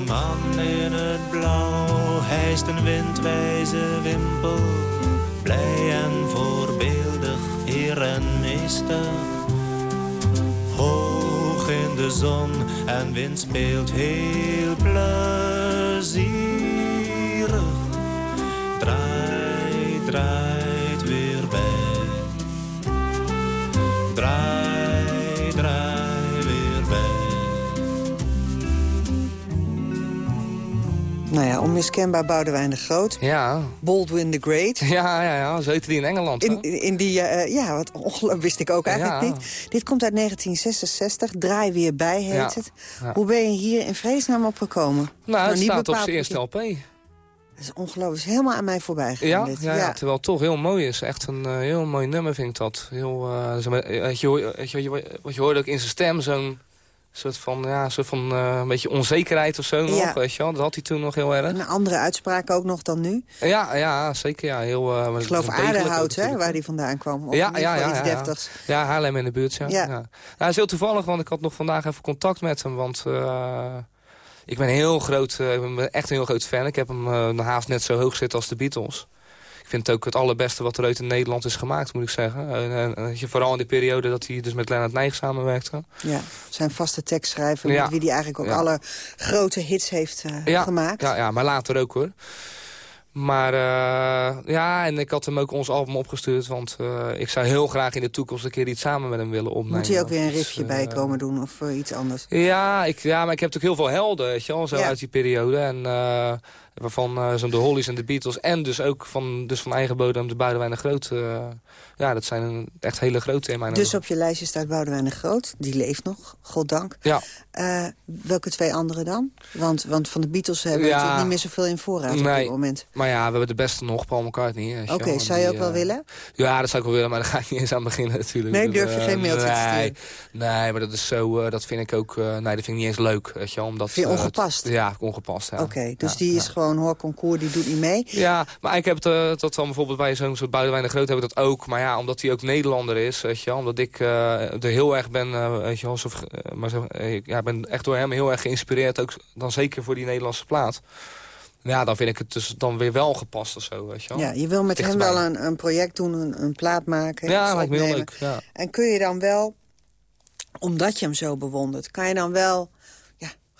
Man in het blauw hijst een windwijze wimpel. Blij en voorbeeldig, heer en meester hoog in de zon en wind speelt heel plezierig. Draait, draait weer bij. Draai, Nou ja, onmiskenbaar Boudewijn de Groot. Ja. Baldwin the Great. Ja, ja, ja. Zo heette die in Engeland. In, in die, uh, ja, wat ongelooflijk wist ik ook eigenlijk Ja. niet. Dit komt uit 1966, Draai weer bij heet Ja. het. Ja. Hoe ben je hier in vredesnaam opgekomen? Nou, het niet staat op zijn eerste LP. Dat is ongelooflijk, is helemaal aan mij voorbij gegaan. Ja, dit. ja, ja, terwijl het toch heel mooi is. Echt een eh, heel mooi nummer vind ik dat. Heel, zeg maar, weet je, je, je- wat je hoorde ook in zijn stem, zo'n soort van, ja, soort van eh, een beetje onzekerheid of zo nog, Ja. weet je wel. Dat had hij toen nog heel erg. Een andere uitspraak ook nog dan nu. Ja, ja zeker. Ja, heel, eh, Ik geloof Aardehout, hè, waar die vandaan kwam. Of Ja, ja, ja, iets ja, ja. deftigs. Ja, Haarlem in de buurt, ja. Ja. ja. Nou, is heel toevallig, want ik had nog vandaag even contact met hem. Want eh, ik ben heel groot, ik ben echt een heel groot fan. Ik heb hem haast net zo hoog zitten als de Beatles. Ik vind het ook het allerbeste wat er uit in Nederland is gemaakt, moet ik zeggen. En, en, en je, vooral in de periode dat hij dus met Leonard Nijg samenwerkte. Ja, zijn vaste tekstschrijver, Ja. met wie hij eigenlijk ook Ja. alle grote hits heeft eh, ja, gemaakt. Ja, ja, maar later ook hoor. Maar uh, ja, en ik had hem ook ons album opgestuurd. Want uh, ik zou heel graag in de toekomst een keer iets samen met hem willen opnemen. Moet hij ook weer een riffje dus, bij komen doen of iets anders? Ja, ik, ja, maar ik heb natuurlijk heel veel helden, weet je wel, zo uit die periode. En waarvan uh, zo'n de Hollies en de Beatles. En dus ook van, dus van eigen bodem de Boudewijn de Groot. Uh, ja, dat zijn een, echt hele grote in mijn Dus ogen. op je lijstje staat Boudewijn de Groot. Die leeft nog, goddank. Ja. Uh, welke twee anderen dan? Want, want van de Beatles hebben we Ja. natuurlijk niet meer zoveel in voorraad op dit moment. Maar ja, we hebben de beste nog, Paul McCartney. Oké, zou je ook wel eh, willen? Ja, dat zou ik wel willen, maar daar ga ik niet eens aan beginnen natuurlijk. Nee, durf je eh, geen mailtje te nee, sturen? Nee, maar dat is zo, eh, dat vind ik ook, eh, nee, dat vind ik niet eens leuk, weet je. Omdat, Vind je eh, het- ongepast? ja, ongepast, ja. Oké, dus Ja, die is ja. Gewoon hoorconcours, die doet niet mee. Ja, maar ik heb het, eh, dat dan bijvoorbeeld bij zo'n soort Boudewijn de Groot heb ik dat ook. Maar ja, omdat hij ook Nederlander is, weet je wel. Omdat ik eh, er heel erg ben, eh, weet je eh, maar zo, ik ja, ben echt door hem heel erg geïnspireerd. Ook dan zeker voor die Nederlandse plaat. Ja, dan vind ik het dus dan weer wel gepast of zo, weet je wel. Ja, je wil met hem wel een, een project doen, een, een plaat maken. Ja, lijkt me heel leuk. Ja. En kun je dan wel, omdat je hem zo bewondert... kan je dan wel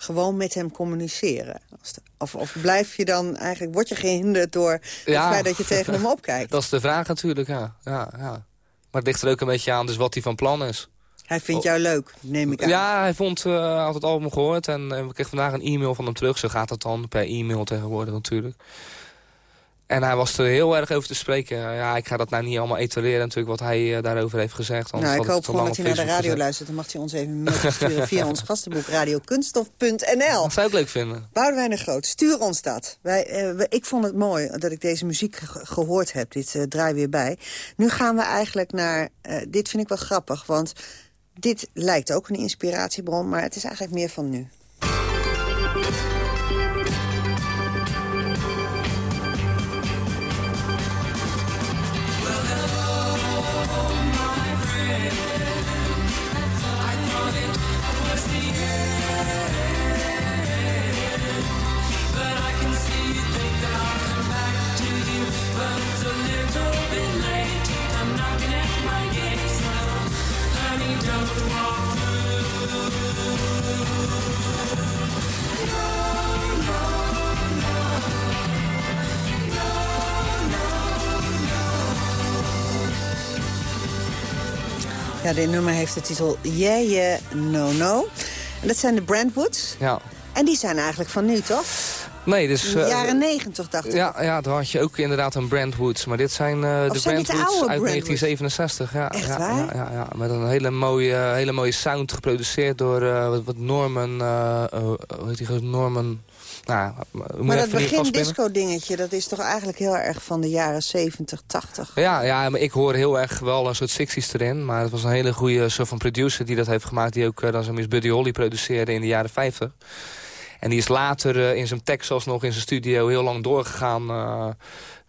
gewoon met hem communiceren? Of, of blijf je dan eigenlijk, word je gehinderd door het Ja. feit dat je tegen hem opkijkt? Dat is de vraag natuurlijk, ja. ja, ja. Maar het ligt er ook een beetje aan dus wat hij van plan is. Hij vindt jou leuk, neem ik aan. Ja, hij vond, eh, had het album gehoord en eh, we kregen vandaag een e-mail van hem terug. Zo gaat dat dan, per e-mail tegenwoordig natuurlijk. En hij was er heel erg over te spreken. Ja, ik ga dat nou niet allemaal etaleren natuurlijk wat hij eh, daarover heeft gezegd. Nou, ik hoop gewoon dat hij naar de radio luistert. Dan mag hij ons even sturen via ons gastenboek radiokunstof.nl. Dat zou ik leuk vinden. Boudewijn de Groot, stuur ons dat. Wij, eh, ik vond het mooi dat ik deze muziek ge- gehoord heb. Dit eh, draai weer bij. Nu gaan we eigenlijk naar... dit vind ik wel grappig, want dit lijkt ook een inspiratiebron... maar het is eigenlijk meer van nu. Ja, dit nummer heeft de titel Yeah Yeah No No. En dat zijn de Brandwoods. Ja. En die zijn eigenlijk van nu, toch? Nee, dus... De eh, jaren negentig, dacht ik. Ja, ja, daar had je ook inderdaad een Brandwoods. Maar dit zijn eh, de zijn dit de Brandwoods uit Brandwoods? 1967. Ja, Echt ja, waar? Ja, ja, ja, met een hele mooie, hele mooie sound geproduceerd door eh, wat, wat Norman... hoe heet die? Norman... Nou, Maar dat begin disco dingetje, dat is toch eigenlijk heel erg van de jaren 70, 80. Ja, ja, maar ik hoor heel erg wel een soort 60s erin. Maar het was een hele goede soort van producer die dat heeft gemaakt. Die ook uh, dan zo'n Miss Buddy Holly produceerde in de jaren 50. En die is later uh, in zijn Texas nog in zijn studio heel lang doorgegaan. Uh,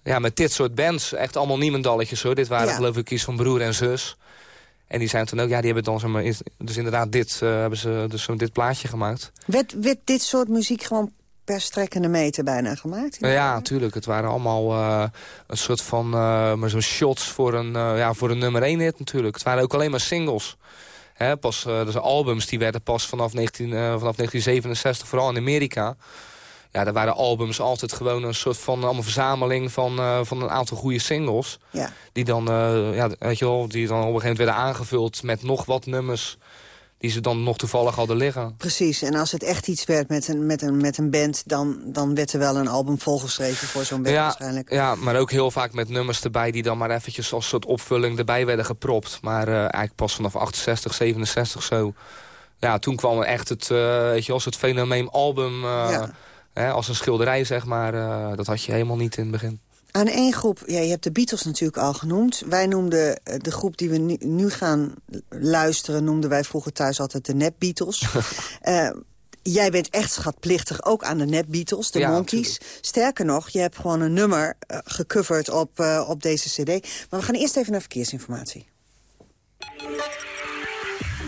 ja, met dit soort bands. Echt allemaal niemendalletjes hoor. Dit waren Ja. geloof ik iets van broer en zus. En die zijn toen ook, ja, die hebben dan zeg maar, dus inderdaad dit, uh, hebben ze dus zo'n dit plaatje gemaakt. Werd, werd dit soort muziek gewoon per strekkende meter bijna gemaakt? Nou ja, natuurlijk. Het waren allemaal uh, een soort van uh, maar zo'n shots voor een, uh, ja, voor een nummer 1 hit natuurlijk. Het waren ook alleen maar singles. Hè, pas, dus albums die werden pas vanaf, 19, uh, vanaf 1967, vooral in Amerika. Ja, daar waren albums altijd gewoon een soort van allemaal verzameling van, uh, van een aantal goede singles. Ja. Die dan, uh, ja, weet je wel, die dan op een gegeven moment werden aangevuld met nog wat nummers die ze dan nog toevallig hadden liggen. Precies, en als het echt iets werd met een, met een, met een band... Dan, dan werd er wel een album volgeschreven voor zo'n band ja, waarschijnlijk. Ja, maar ook heel vaak met nummers erbij... die dan maar eventjes als soort opvulling erbij werden gepropt. Maar uh, eigenlijk pas vanaf 68, 67 zo. Ja, toen kwam er echt het, uh, weet je, als het fenomeen album... Uh, Ja. hè, als een schilderij, zeg maar. dat had je helemaal niet in het begin. Aan één groep, ja, je hebt de Beatles natuurlijk al genoemd. Wij noemden eh, de groep die we nu, nu gaan luisteren... noemden wij vroeger thuis altijd de nep-Beatles. Eh, jij bent echt schatplichtig ook aan de nep-Beatles, de Ja, Monkeys. Sterker nog, je hebt gewoon een nummer eh, gecoverd op, eh, op deze cd. Maar we gaan eerst even naar verkeersinformatie.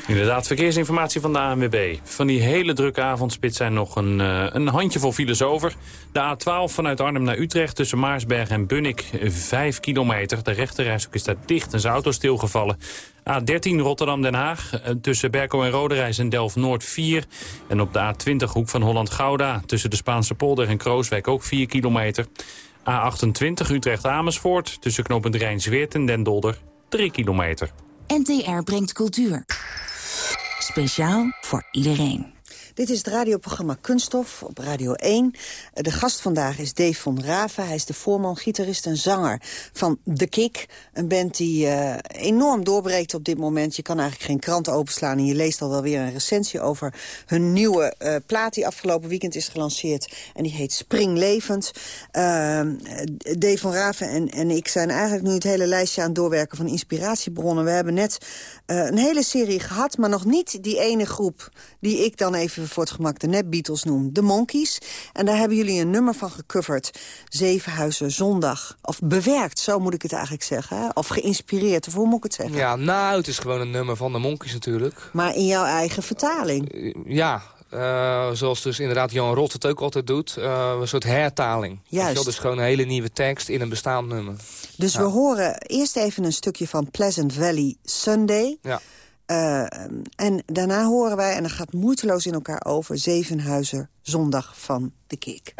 Inderdaad, verkeersinformatie van de ANWB. Van die hele drukke avondspits zijn nog een, uh, een handjevol files over. De A12 vanuit Arnhem naar Utrecht tussen Maarsberg en Bunnik 5 kilometer. De rechterrijstok is daar dicht en zijn auto stilgevallen. A13 Rotterdam-Den Haag uh, tussen Berko en Roderijs en Delft-Noord 4. En op de A20 hoek van Holland-Gouda tussen de Spaanse polder en Krooswijk ook 4 kilometer. A28 Utrecht-Amersfoort tussen knooppunt Rijn-Zweert en Den Dolder 3 kilometer. NTR brengt cultuur. Speciaal voor iedereen. Dit is het radioprogramma Kunststof op Radio 1. De gast vandaag is Dave van Raven. Hij is de voorman, gitarist en zanger van The Kick. Een band die uh, enorm doorbreekt op dit moment. Je kan eigenlijk geen krant openslaan en je leest al wel weer een recensie over hun nieuwe uh, plaat die afgelopen weekend is gelanceerd. En die heet Springlevend. Uh, Dave van Raven en, en ik zijn eigenlijk nu het hele lijstje aan het doorwerken van inspiratiebronnen. We hebben net een hele serie gehad, maar nog niet die ene groep die ik dan even voor het gemak de Nep-Beatles noem, de Monkeys. En daar hebben jullie een nummer van gecoverd. Zevenhuizen Zondag. Of bewerkt, zo moet ik het eigenlijk zeggen. Hè? Of geïnspireerd, of hoe moet ik het zeggen? Ja, nou, het is gewoon een nummer van de Monkeys natuurlijk. Maar in jouw eigen vertaling? Uh, ja, uh, zoals dus inderdaad Jan Rot het ook altijd doet. Uh, een soort hertaling. Juist. Dus gewoon een hele nieuwe tekst in een bestaand nummer. Dus ja. we horen eerst even een stukje van Pleasant Valley Sunday. Ja. Uh, en daarna horen wij, en dat gaat moeiteloos in elkaar over... Zevenhuizen Zondag van de Kick.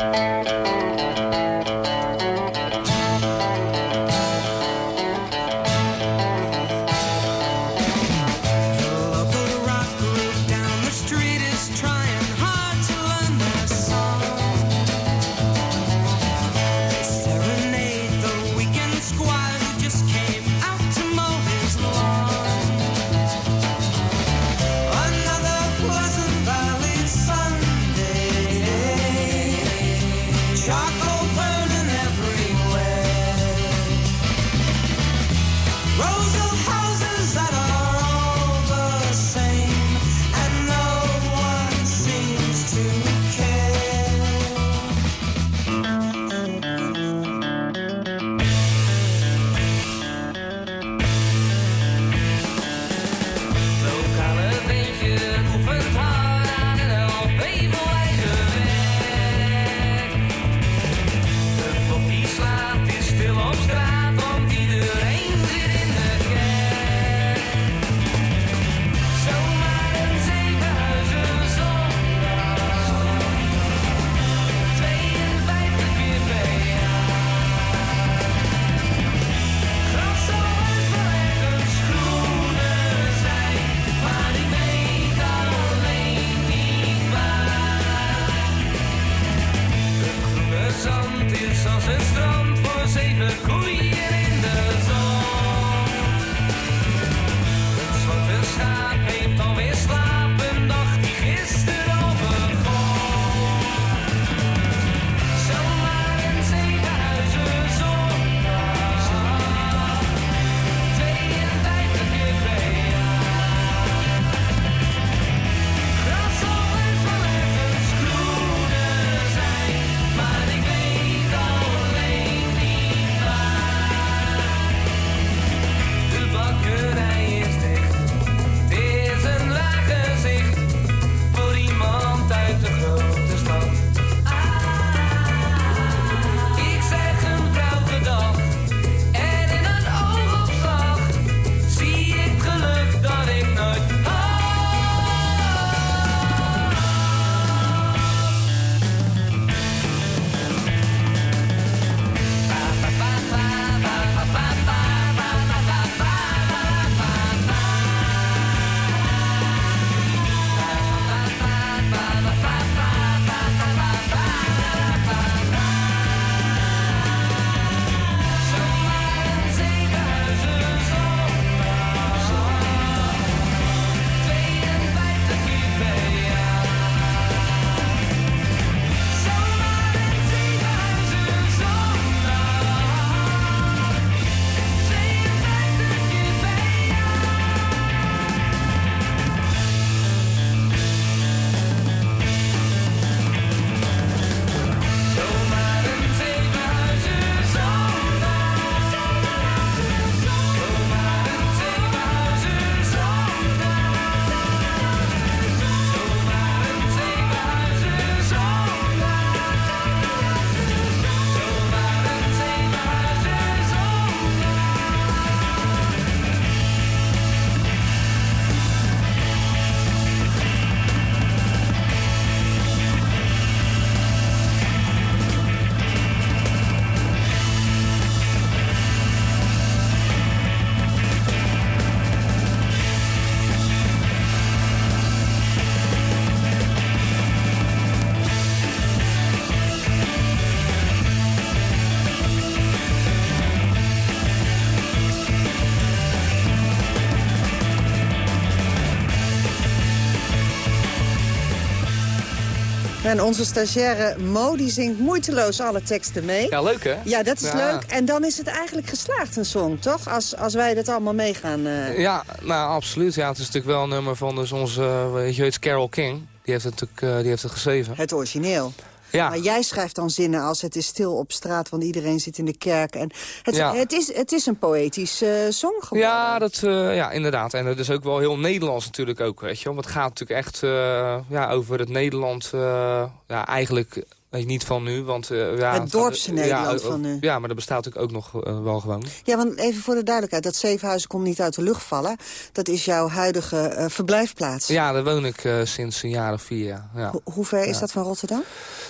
En onze stagiaire Mo die zingt moeiteloos alle teksten mee. Ja, leuk hè? Ja, dat is Ja. leuk. En dan is het eigenlijk geslaagd, een song, toch? Als, als wij dat allemaal meegaan. eh. Ja, nou absoluut. Ja, het is natuurlijk wel een nummer van dus onze, eh, weet je, Carol King. Die heeft het natuurlijk eh, die heeft het geschreven. Het origineel. Ja. Maar jij schrijft dan zinnen als het is stil op straat, want iedereen zit in de kerk. En het, Ja. het, is, het is een poëtisch eh song geworden. Ja, dat, eh, ja, inderdaad. En het is ook wel heel Nederlands natuurlijk ook, weet je. Want het gaat natuurlijk echt eh, ja, over het Nederland, eh, ja, eigenlijk je, niet van nu. Want, eh, ja, Het dorpse Nederland eh, van nu. Ja, maar dat bestaat natuurlijk ook nog eh, wel gewoon. Ja, want even voor de duidelijkheid, dat Zevenhuizen komt niet uit de lucht vallen. Dat is jouw huidige verblijfplaats. Ja, daar woon ik sinds een jaar of vier jaar. Ja. Ho- hoe ver is dat van Rotterdam?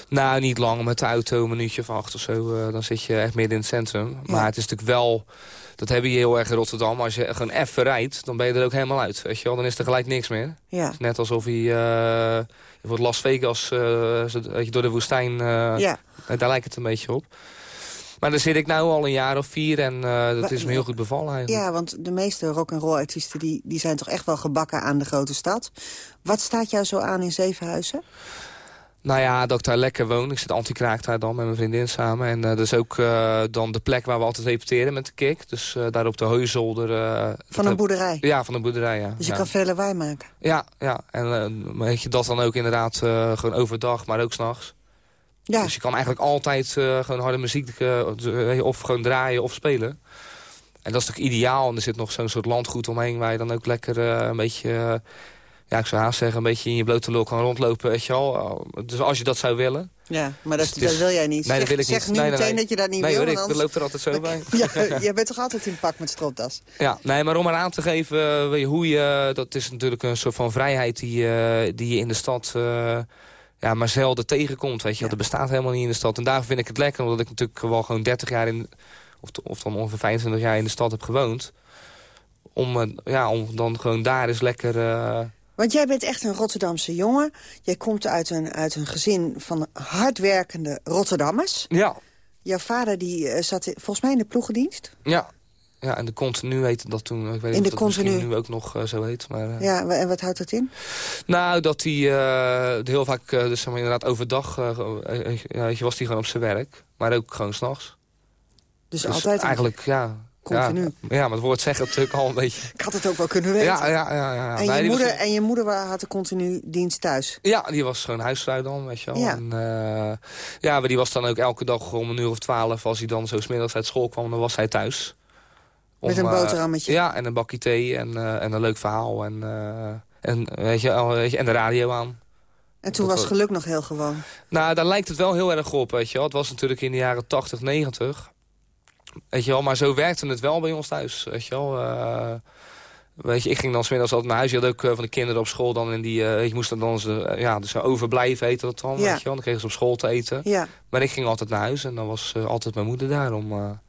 Nou, niet lang. Met de auto een minuutje of acht of zo. dan zit je echt midden in het centrum. Maar het is natuurlijk wel... Dat heb je heel erg in Rotterdam. Als je gewoon even rijdt, dan ben je er ook helemaal uit. Weet je wel? Dan is er gelijk niks meer. Ja. Het is net alsof je... wordt Las Vegas eh, door de woestijn... eh, Ja. Daar lijkt het een beetje op. Maar daar zit ik nu al een jaar of vier. En eh, dat is me heel goed bevallen eigenlijk. Ja, want de meeste rock'n'roll artiesten die, die zijn toch echt wel gebakken aan de grote stad. Wat staat jou zo aan in Zevenhuizen? Nou ja, dat ik daar lekker woon. Ik zit anti-kraak daar dan met mijn vriendin samen. En eh, dat is ook eh, dan de plek waar we altijd repeteren met de kick. Dus eh, daar op de dat Van een boerderij? Ja, van een boerderij, ja. Dus je ja. kan veel lawaai maken. Ja, ja. En weet je, dat dan ook inderdaad gewoon overdag, maar ook s'nachts. Ja. Dus je kan eigenlijk altijd gewoon harde muziek of gewoon draaien of spelen. En dat is natuurlijk ideaal. En er zit nog zo'n soort landgoed omheen waar je dan ook lekker een beetje... ja, ik zou haast zeggen, een beetje in je blote lul kan rondlopen, weet je wel. Dus als je dat zou willen. Ja, maar dat, Dus dat wil jij niet. Nee, dat zeg, wil ik zeg niet. nu Nee, nee, meteen nee. dat je dat niet nee, wil. hoor, want ik anders- loop er altijd zo bij. Ja, jij bent toch altijd in pak met stropdas? Ja, nee, maar om maar aan te geven eh, weet je, hoe je... Dat is natuurlijk een soort van vrijheid die, eh, die je in de stad... eh, ja, maar zelden tegenkomt, weet je. wel. Dat bestaat helemaal niet in de stad. En daarom vind ik het lekker, omdat ik natuurlijk wel gewoon 30 jaar... in of, of dan ongeveer 25 jaar in de stad heb gewoond. Om, ja, om dan gewoon daar eens lekker... Want jij bent echt een Rotterdamse jongen. Jij komt uit een, uit een gezin van hardwerkende Rotterdammers. ja, Jouw vader die, eh, zat volgens mij in de ploegendienst. Ja. Ja, en de continu heette dat toen. Ik weet In niet de of dat misschien continu. nu ook nog eh, zo heet. Maar, eh, Ja, en wat houdt dat in? Nou, dat hij heel vaak, dus zeg maar inderdaad overdag, je, was hij gewoon op zijn werk. Maar ook gewoon s'nachts. Dus, altijd... eigenlijk, ja. Continu. Ja, ja, maar het woord zeggen natuurlijk al een beetje. Ik had het ook wel kunnen weten. Ja, ja, ja. ja. En, Nee, je was- moeder, en je moeder had een continu dienst thuis. Ja, die was gewoon huisvrouw dan, weet je wel. Ja. En, eh, ja, maar die was dan ook elke dag om een uur of twaalf... als hij dan zo smiddags uit school kwam, dan was hij thuis. Met een eh, boterhammetje. ja, en een bakje thee en, eh, en een leuk verhaal. En, en, weet je, weet je, en de radio aan. En toen Dat was- geluk nog heel gewoon. Nou, daar lijkt het wel heel erg op, weet je wel. Het was natuurlijk in de jaren 80, 90. Weet je wel, maar zo werkte het wel bij ons thuis, weet je wel. Eh, weet je, ik ging dan smiddags altijd naar huis. Je had ook eh, van de kinderen op school dan. En die, je moest dan ze, eh, ja, dus overblijven heette dat dan, Ja. weet je wel. Dan kregen ze op school te eten. Ja. Maar ik ging altijd naar huis en dan was altijd mijn moeder daar om...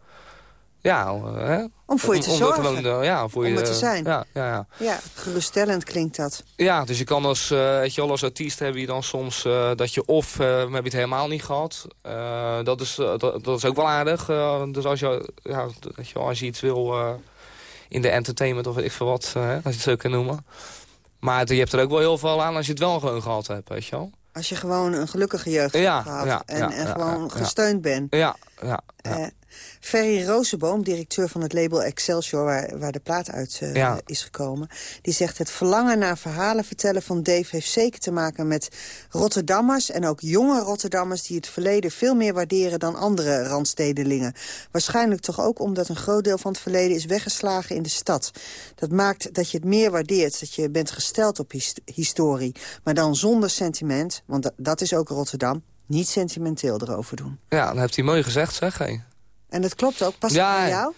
eh, ja, eh, hè? Om voor je te zorgen. eh, ja, voor Om je, te zijn. Ja, ja, ja. Ja, geruststellend klinkt dat. Ja, dus je kan als, eh, weet je wel, als artiest heb je dan soms eh, dat je of eh, heb je het helemaal niet gehad. Eh, dat, is, eh, dat, dat is ook wel aardig. Eh, dus als je, ja, je, als je iets wil eh, in de entertainment of weet ik veel wat, eh, als je het zo kan noemen. Maar je hebt er ook wel heel veel aan als je het wel gewoon gehad hebt, weet je wel. Als je gewoon een gelukkige jeugd Ja, hebt gehad. en en gewoon gesteund bent. Ja, ja. Ferry Rozenboom, directeur van het label Excelsior... waar, waar de plaat uit eh, Ja. is gekomen... die zegt het verlangen naar verhalen vertellen van Dave... heeft zeker te maken met Rotterdammers... en ook jonge Rotterdammers die het verleden veel meer waarderen... dan andere randstedelingen. Waarschijnlijk toch ook omdat een groot deel van het verleden... is weggeslagen in de stad. Dat maakt dat je het meer waardeert, dat je bent gesteld op his- historie. Maar dan zonder sentiment, want da- dat is ook Rotterdam... niet sentimenteel erover doen. ja, dan heeft hij mooi gezegd, zeg. hé. En dat klopt ook. Past Ja, bij jou?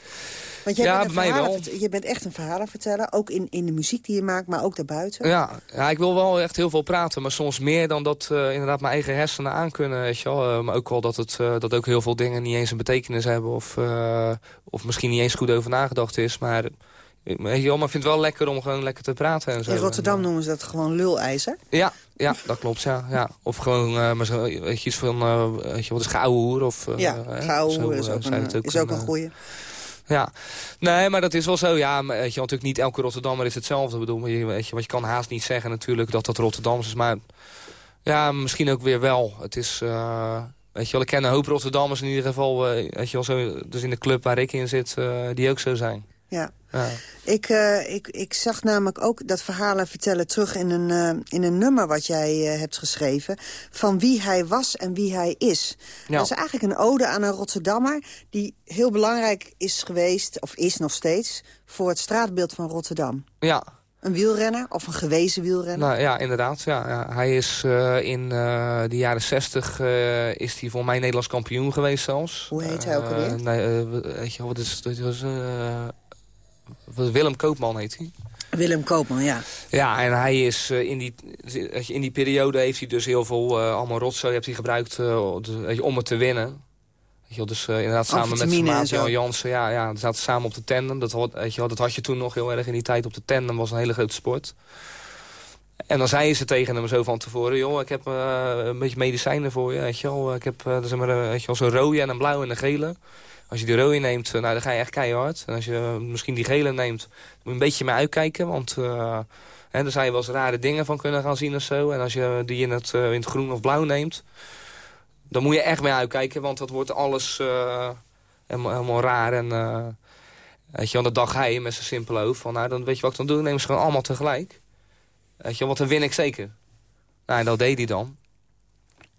Want jij ja, bent, mij wel. je bent echt een verhalenverteller. Ook in, in de muziek die je maakt, maar ook daarbuiten. Ja, ja, ik wil wel echt heel veel praten, maar soms meer dan dat eh, inderdaad mijn eigen hersenen aankunnen, weet je wel. Eh, maar ook wel dat, het, eh, dat ook heel veel dingen niet eens een betekenis hebben of, of misschien niet eens goed over nagedacht is. Maar, weet je wel, maar ik vind het wel lekker om gewoon lekker te praten en zo. In Rotterdam noemen ze dat gewoon lulijzer. Ja, ja, dat klopt, ja. ja. Of gewoon, eh, maar zo, weet je, iets van, eh, weet je, wat is gouden hoer? Of, eh, ja, eh, gouden zo, hoer is ook een, is ook een goeie. ja, nee, maar dat is wel zo. Ja, maar weet je, natuurlijk niet elke Rotterdammer is hetzelfde. Ik bedoel, weet je, want je kan haast niet zeggen natuurlijk dat dat Rotterdams is. Maar ja, misschien ook weer wel. Het is, weet je wel, ik ken een hoop Rotterdammers in ieder geval. weet je wel, zo, dus in de club waar ik in zit, die ook zo zijn. Ja. Ja. Ik, eh, ik, ik zag namelijk ook dat verhalen vertellen terug in een, eh, in een nummer wat jij eh, hebt geschreven. Van wie hij was en wie hij is. Ja. Dat is eigenlijk een ode aan een Rotterdammer die heel belangrijk is geweest, of is nog steeds, voor het straatbeeld van Rotterdam. Ja, Een wielrenner of een gewezen wielrenner. nou, ja inderdaad. Ja, ja. Hij is in de jaren zestig is hij voor mij Nederlands kampioen geweest zelfs. Hoe heet hij ook alweer? nee, weet je wat is het? was, Willem Koopman heet hij. Willem Koopman, ja. Ja, en hij is eh, in, die, je, in die periode heeft hij dus heel veel eh, allemaal rotzooi heeft hij gebruikt eh, dus, om het te winnen. Weet je wel, dus eh, inderdaad samen met zijn Amfetamine en maat zo. Jan Jansen. Ja, ja, zaten samen op de tandem. Dat, had- weet je, wel, dat had je toen nog heel erg in die tijd op de tandem. was een hele grote sport. En dan zeiden ze tegen hem zo van tevoren... joh, ik heb eh, een beetje medicijnen voor je. Weet je wel. Ik heb zeg maar, eh, weet je wel, zo'n rode en een blauwe en een gele. Als je die rode neemt, eh, nou, dan ga je echt keihard. En als je eh, misschien die gele neemt, moet je een beetje mee uitkijken. Want eh, hè, daar zou je wel eens rare dingen van kunnen gaan zien of zo. En als je die in het, in het groen of blauw neemt... dan moet je echt mee uitkijken. Want dat wordt alles helemaal, helemaal raar. En weet je wel, dat dacht hij met zijn simpele hoofd. Van, nou, dan weet je wat ik dan doe? Dan neem ze gewoon allemaal tegelijk. Weet je want dan win ik zeker. Nou, en dat deed hij dan.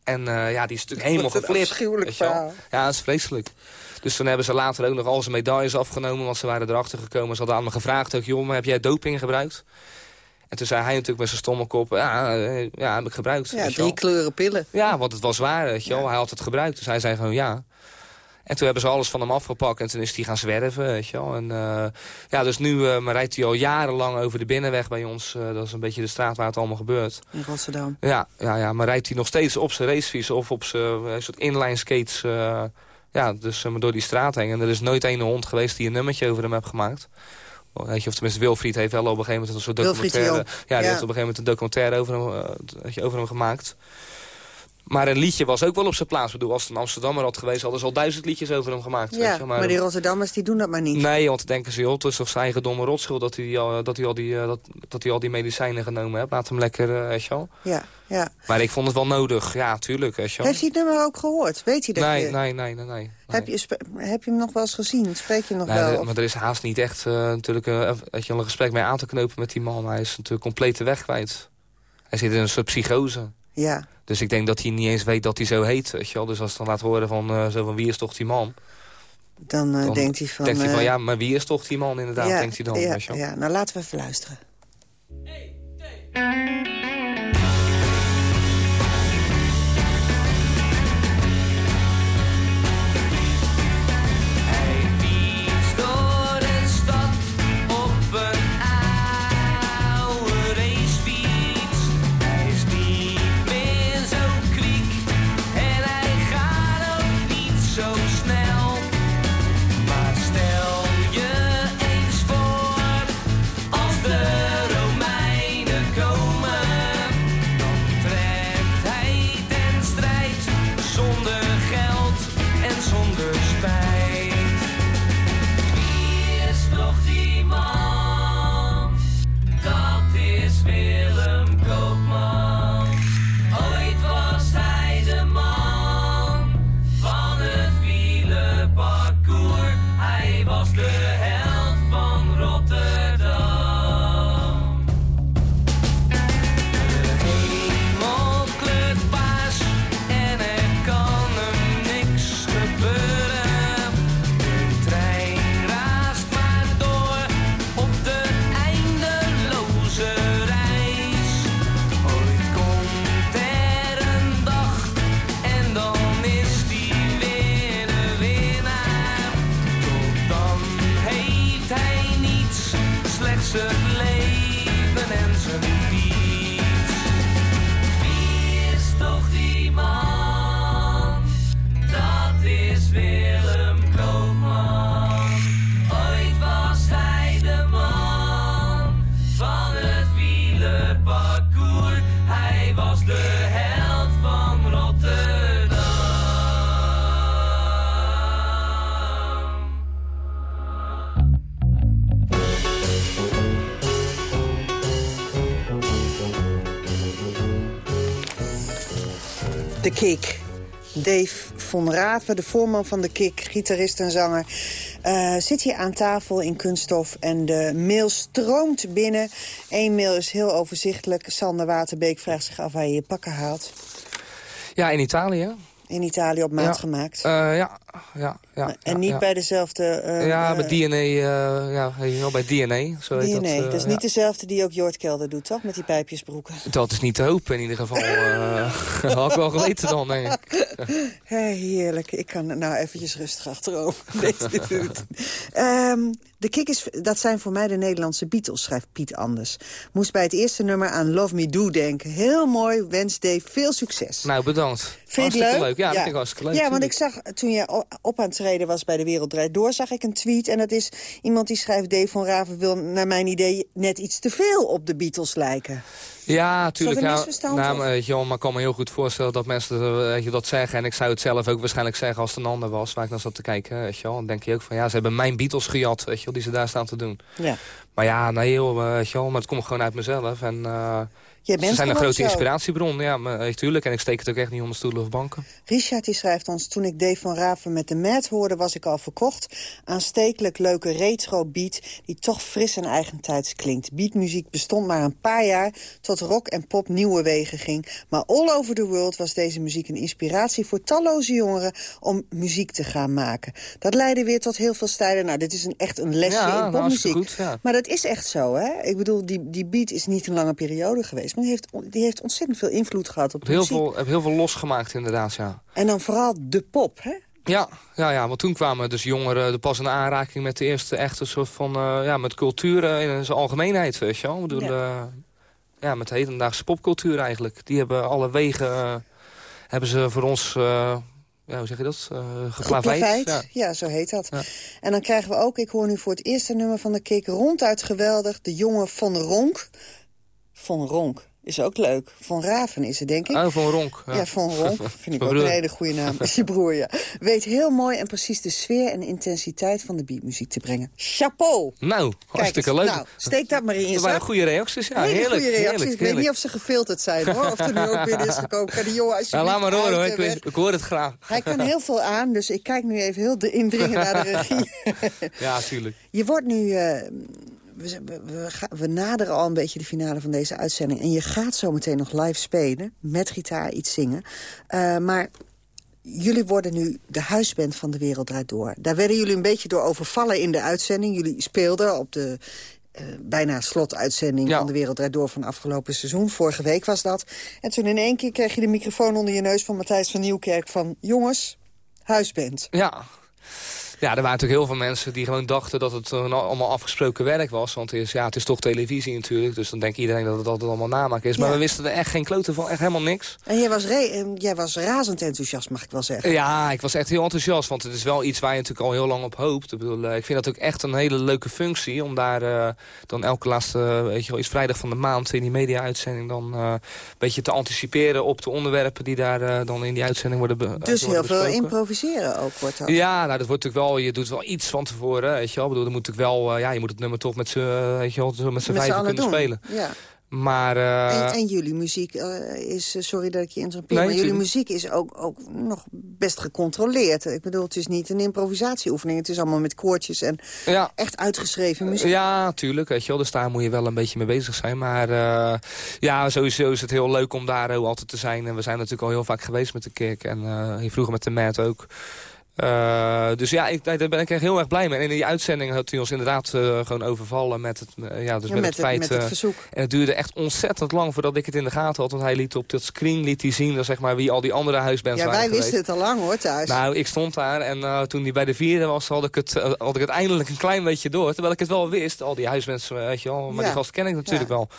En ja, die is natuurlijk helemaal geflipt. Ja, dat is vreselijk. Dus toen hebben ze later ook nog al zijn medailles afgenomen. Want ze waren erachter gekomen. Ze hadden aan me gevraagd ook, joh, maar heb jij doping gebruikt? En toen zei hij natuurlijk met zijn stomme kop, ja, eh, ja heb ik gebruikt. Ja, drie kleuren pillen. Ja, want het was waar, weet je wel. Hij had het gebruikt, dus hij zei gewoon ja. En toen hebben ze alles van hem afgepakt en toen is hij gaan zwerven, weet je wel. En eh, ja, dus nu maar rijdt hij al jarenlang over de binnenweg bij ons. Dat is een beetje de straat waar het allemaal gebeurt. In Rotterdam. Ja, ja, ja maar rijdt hij nog steeds op zijn racefiets of op zijn soort inline skates... ja, dus eh, maar door die straat heen. En er is nooit één hond geweest die een nummertje over hem heeft gemaakt. Weet je, of tenminste, Wilfried heeft wel op een gegeven moment een soort documentaire... Ja, die Ja. heeft op een gegeven moment een documentaire over hem, eh, over hem gemaakt. Maar een liedje was ook wel op zijn plaats. Ik bedoel, als het een Amsterdammer had geweest, hadden ze al duizend liedjes over hem gemaakt. Ja, weet je, maar, die Rotterdammers die doen dat maar niet. Nee, want dan denken ze, joh, het is toch zijn eigen domme rotschuld dat hij al, dat hij al, die, eh, dat, dat hij al die medicijnen genomen heeft. Laat hem lekker, eh, weet je wel. Ja, ja. Maar ik vond het wel nodig, ja, tuurlijk. Weet je wel. Heeft hij het nummer ook gehoord? Weet hij dat nee, je... nee, nee, nee, nee. Heb, je, spe- heb je hem nog wel eens gezien? Spreek je hem nog Nee, wel? Of- maar er is haast niet echt eh, natuurlijk eh, weet je, wel, een gesprek mee aan te knopen met die man. Hij is natuurlijk compleet de weg kwijt. Hij zit in een soort psychose. Ja. Dus ik denk dat hij niet eens weet dat hij zo heet. Weet je wel. Dus als hij dan laat horen van, eh, zo van wie is toch die man? Dan, eh, Dan denkt hij van... denkt hij van eh, ja, maar wie is toch die man inderdaad, ja, denkt hij dan. Ja, weet je wel. ja, nou laten we even luisteren. Hij De Kik. Dave von Raven, de voorman van de Kik, gitarist en zanger... eh, zit hier aan tafel in Kunststof en de mail stroomt binnen. Eén mail is heel overzichtelijk. Sander Waterbeek vraagt zich af waar je je pakken haalt. Ja, in Italië. In Italië op maat Ja. gemaakt. Eh, ja, ja, ja. en niet ja. bij dezelfde... eh, ja, bij DNA, eh, ja, wel bij DNA. Zo heet DNA. dat, Dat, is niet dezelfde die ook Jort Kelder doet, toch? Met die pijpjesbroeken. Dat is niet te hopen in ieder geval. had ik wel geweten dan, denk ik. Hé, heerlijk. Ik kan nou eventjes rustig achterover deze. Ehm, de Kikkers, dat zijn voor mij de Nederlandse Beatles, schrijft Piet Anders. Moest bij het eerste nummer aan Love Me Do denken. Heel mooi, wens Dave veel succes. Nou, bedankt. Vind je het Hartstikke leuk? Ja, dat vind ik hartstikke leuk. Ja, want ik zag toen je op aan het treden was bij De Wereld Draait Door... zag ik een tweet en dat is iemand die schrijft... Dave van Raven wil naar mijn idee net iets te veel op de Beatles lijken. Ja, tuurlijk. een Ja, misverstand, nou, of? maar, je wel, maar ik kan me heel goed voorstellen dat mensen eh, weet je, dat zeggen. En ik zou het zelf ook waarschijnlijk zeggen als het een ander was... waar ik dan zat te kijken, weet je wel. Dan denk je ook van, ja, ze hebben mijn Beatles gejat, weet je wel, die ze daar staan te doen. Ja. Maar ja, nee, joh, eh, weet je wel, maar het komt gewoon uit mezelf. En eh, Jij bent ze zijn een grote inspiratiebron, ja, maar, eh. En ik steek het ook echt niet onder stoelen of banken. Richard die schrijft ons... Toen ik Dave van Raven met de Mad hoorde, was ik al verkocht. Aanstekelijk leuke retro beat die toch fris en eigentijds klinkt. Beatmuziek bestond maar een paar jaar tot rock en pop nieuwe wegen ging. Maar all over the world was deze muziek een inspiratie voor talloze jongeren... om muziek te gaan maken. Dat leidde weer tot heel veel stijlen. Nou, dit is een, echt een lesje Ja, in nou, popmuziek. goed, ja. Maar dat is echt zo, hè? Ik bedoel, die, die beat is niet een lange periode geweest... heeft, die heeft ontzettend veel invloed gehad op de Heel muziek. veel, heb heel veel losgemaakt inderdaad, ja. En dan vooral de pop, hè? Ja, ja, ja, want toen kwamen dus jongeren er pas in aanraking met de eerste echte soort van, eh, ja, met cultuur eh, in zijn algemeenheid, weet je wel. Ik bedoel, Ja. ja. ja, met de hedendaagse popcultuur eigenlijk. Die hebben alle wegen, eh, hebben ze voor ons, eh, ja, hoe zeg je dat, geplaveid. Ja. ja. zo heet dat. En dan krijgen we ook, ik hoor nu voor het eerste nummer van de kick... ronduit geweldig, de jongen Von Ronk. Von Ronk. Is ook leuk. Von Raven is het, denk ik. Oh, Von Ronk. Ja, Von Ronk. Vind ik ook een hele goede naam. je broer, ja. Weet heel mooi en precies de sfeer en intensiteit van de beatmuziek te brengen. Chapeau! Nou, hartstikke leuk. Nou, steek dat maar in je Dat waren goede reacties. Ja, Hele heerlijk. goede reacties. heerlijk, ik weet niet of ze gefilterd zijn, hoor. Of er nu ook binnen is gekomen. Kan die jongen alsjeblieft Nou, laat maar horen hoor, ik, hoor het graag. Hij kan heel veel aan, dus ik kijk nu even heel de indringen naar de regie. Ja, tuurlijk. Je wordt nu... eh, we, we, we, naderen al een beetje de finale van deze uitzending. En je gaat zo meteen nog live spelen. Met gitaar iets zingen. Eh, maar jullie worden nu de huisband van de wereld draait door. Daar werden jullie een beetje door overvallen in de uitzending. Jullie speelden op de eh, bijna slotuitzending van de wereld draait door van afgelopen seizoen. Vorige week was dat. En toen in één keer kreeg je de microfoon onder je neus van Matthijs van Nieuwkerk van... jongens, huisband. Ja. Ja, er waren natuurlijk heel veel mensen die gewoon dachten dat het een allemaal afgesproken werk was. Want het is, ja, het is toch televisie natuurlijk. Dus dan denkt iedereen dat het altijd allemaal namaak is. Maar we wisten er echt geen kloten van. Echt helemaal niks. En jij was, eh, jij was razend enthousiast, mag ik wel zeggen. Ja, ik was echt heel enthousiast. Want het is wel iets waar je natuurlijk al heel lang op hoopt. Ik, bedoel, eh, ik vind dat ook echt een hele leuke functie. Om daar eh, dan elke laatste, eh, weet je wel, is vrijdag van de maand in die media-uitzending... dan eh, een beetje te anticiperen op de onderwerpen die daar eh, dan in die uitzending worden be Dus worden heel veel improviseren ook wordt dat. Ja, nou, dat wordt natuurlijk wel, je doet wel iets van tevoren, weet je wel. Ik bedoel, er moet natuurlijk wel, eh, ja, je moet het nummer toch met z'n, eh, vijven allen kunnen doen. spelen. Ja. Maar, eh, En, en jullie muziek is, sorry dat ik je interrompeer, Nee, maar jullie muziek is ook, ook nog best gecontroleerd. Ik bedoel, het is niet een improvisatieoefening, het is allemaal met koortjes en ja. echt uitgeschreven muziek. Ja, tuurlijk, weet je wel. Dus daar moet je wel een beetje mee bezig zijn. Maar ja, sowieso is het heel leuk om daar ook altijd te zijn. En we zijn natuurlijk al heel vaak geweest met de Kick. En hier vroeger met de Matt ook. Eh, dus ja, ik, daar ben ik echt heel erg blij mee. En in die uitzending had hij ons inderdaad eh, gewoon overvallen met het, eh, ja, dus Ja, met, met het het- feit... met het verzoek. En het duurde echt ontzettend lang voordat ik het in de gaten had. Want hij liet op dat screen liet hij zien zeg maar, wie al die andere huisbands Ja, waren wij geweest. wisten het al lang hoor thuis. Nou, ik stond daar en toen hij bij de vierde was, had ik, het, had ik het eindelijk een klein beetje door. Terwijl ik het wel wist, al die huismensen, weet je wel. Maar Ja. die gast ken ik natuurlijk Ja. wel.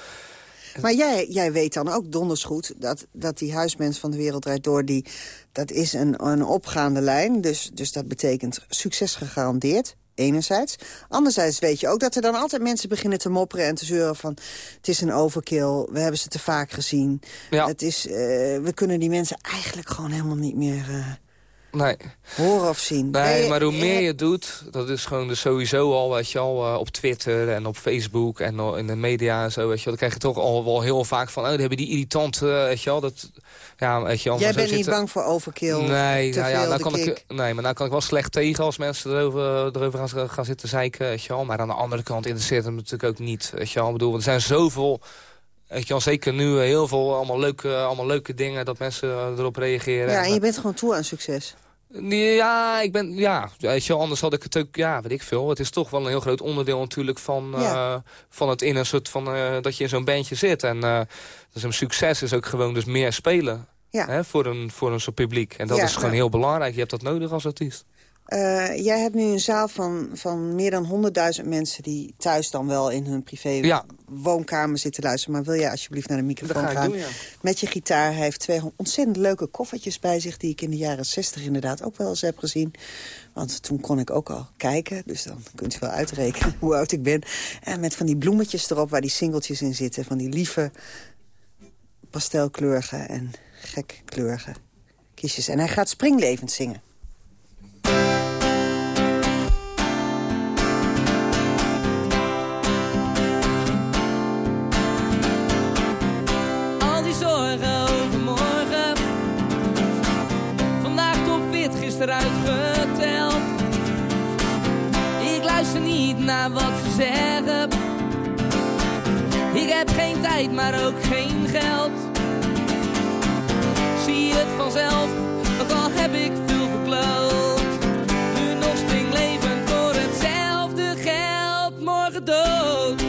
Maar jij, jij weet dan ook donders goed dat, dat die huismens van de wereld rijdt door... Die, dat is een, een opgaande lijn, dus, dus dat betekent succes gegarandeerd. Enerzijds. Anderzijds weet je ook dat er dan altijd mensen beginnen te mopperen en te zeuren van... het is een overkill, we hebben ze te vaak gezien. Het is, eh, we kunnen die mensen eigenlijk gewoon helemaal niet meer eh, Nee. horen of zien. Nee, maar hoe eh, meer je doet, dat is gewoon dus sowieso al, weet je al, eh, op Twitter en op Facebook en al in de media en zo, weet je wel. Dan krijg je toch al wel heel vaak van, oh, die hebben die irritant, eh, weet je wel. Dat, ja, weet je wel. Jij bent niet zitten- bang voor overkill, Nee, nou ja, nou kan ik, nee, maar nou kan ik wel slecht tegen als mensen erover, erover gaan, gaan zitten zeiken, weet je wel. Maar aan de andere kant interesseert het me natuurlijk ook niet, weet je wel. Ik bedoel, er zijn zoveel... Weet je zeker nu heel veel allemaal leuke, allemaal leuke dingen dat mensen erop reageren. Ja, en je bent gewoon toe aan succes. Ja, ik ben, ja, weet je anders had ik het ook, ja, weet ik veel. Het is toch wel een heel groot onderdeel natuurlijk van, Ja. eh, van het in een soort van, eh, dat je in zo'n bandje zit. En eh, dus een succes is ook gewoon dus meer spelen. Ja. Hè, voor, een, voor een soort publiek. En dat Ja, is gewoon heel belangrijk. Je hebt dat nodig als artiest. Eh, jij hebt nu een zaal van, van meer dan 100.000 mensen... die thuis dan wel in hun privé Ja. woonkamer zitten luisteren. Maar wil jij alsjeblieft naar de microfoon ga gaan? doen, ja. Met je gitaar. Hij heeft twee ontzettend leuke koffertjes bij zich... die ik in de jaren 60 inderdaad ook wel eens heb gezien. Want toen kon ik ook al kijken. Dus dan kunt u wel uitrekenen hoe oud ik ben. En met van die bloemetjes erop waar die singeltjes in zitten. Van die lieve pastelkleurige en gekkleurige kistjes. En hij gaat springlevend zingen. Ik luister niet naar wat ze zeggen. Ik heb geen tijd, maar ook geen geld. Zie het vanzelf, ook al heb ik veel verkloot. Nu nog springlevend voor hetzelfde geld, morgen dood.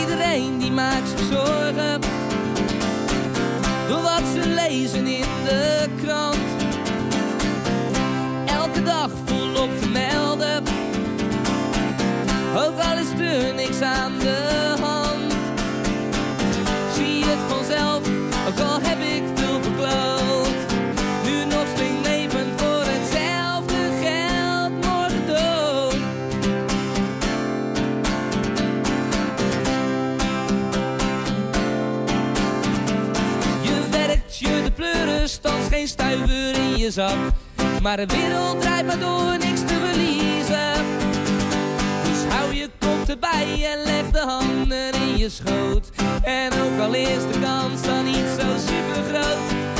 Iedereen die maakt zich zorgen Door wat ze lezen in de krant. Elke dag volop te melden. Ook al is er niks aan de hand. Zie het vanzelf, ook al heb ik geen stuiver in je zak. Maar de wereld draait maar door, niks te verliezen. Dus hou je kop erbij en leg de handen in je schoot. En ook al is de kans dan niet zo super groot,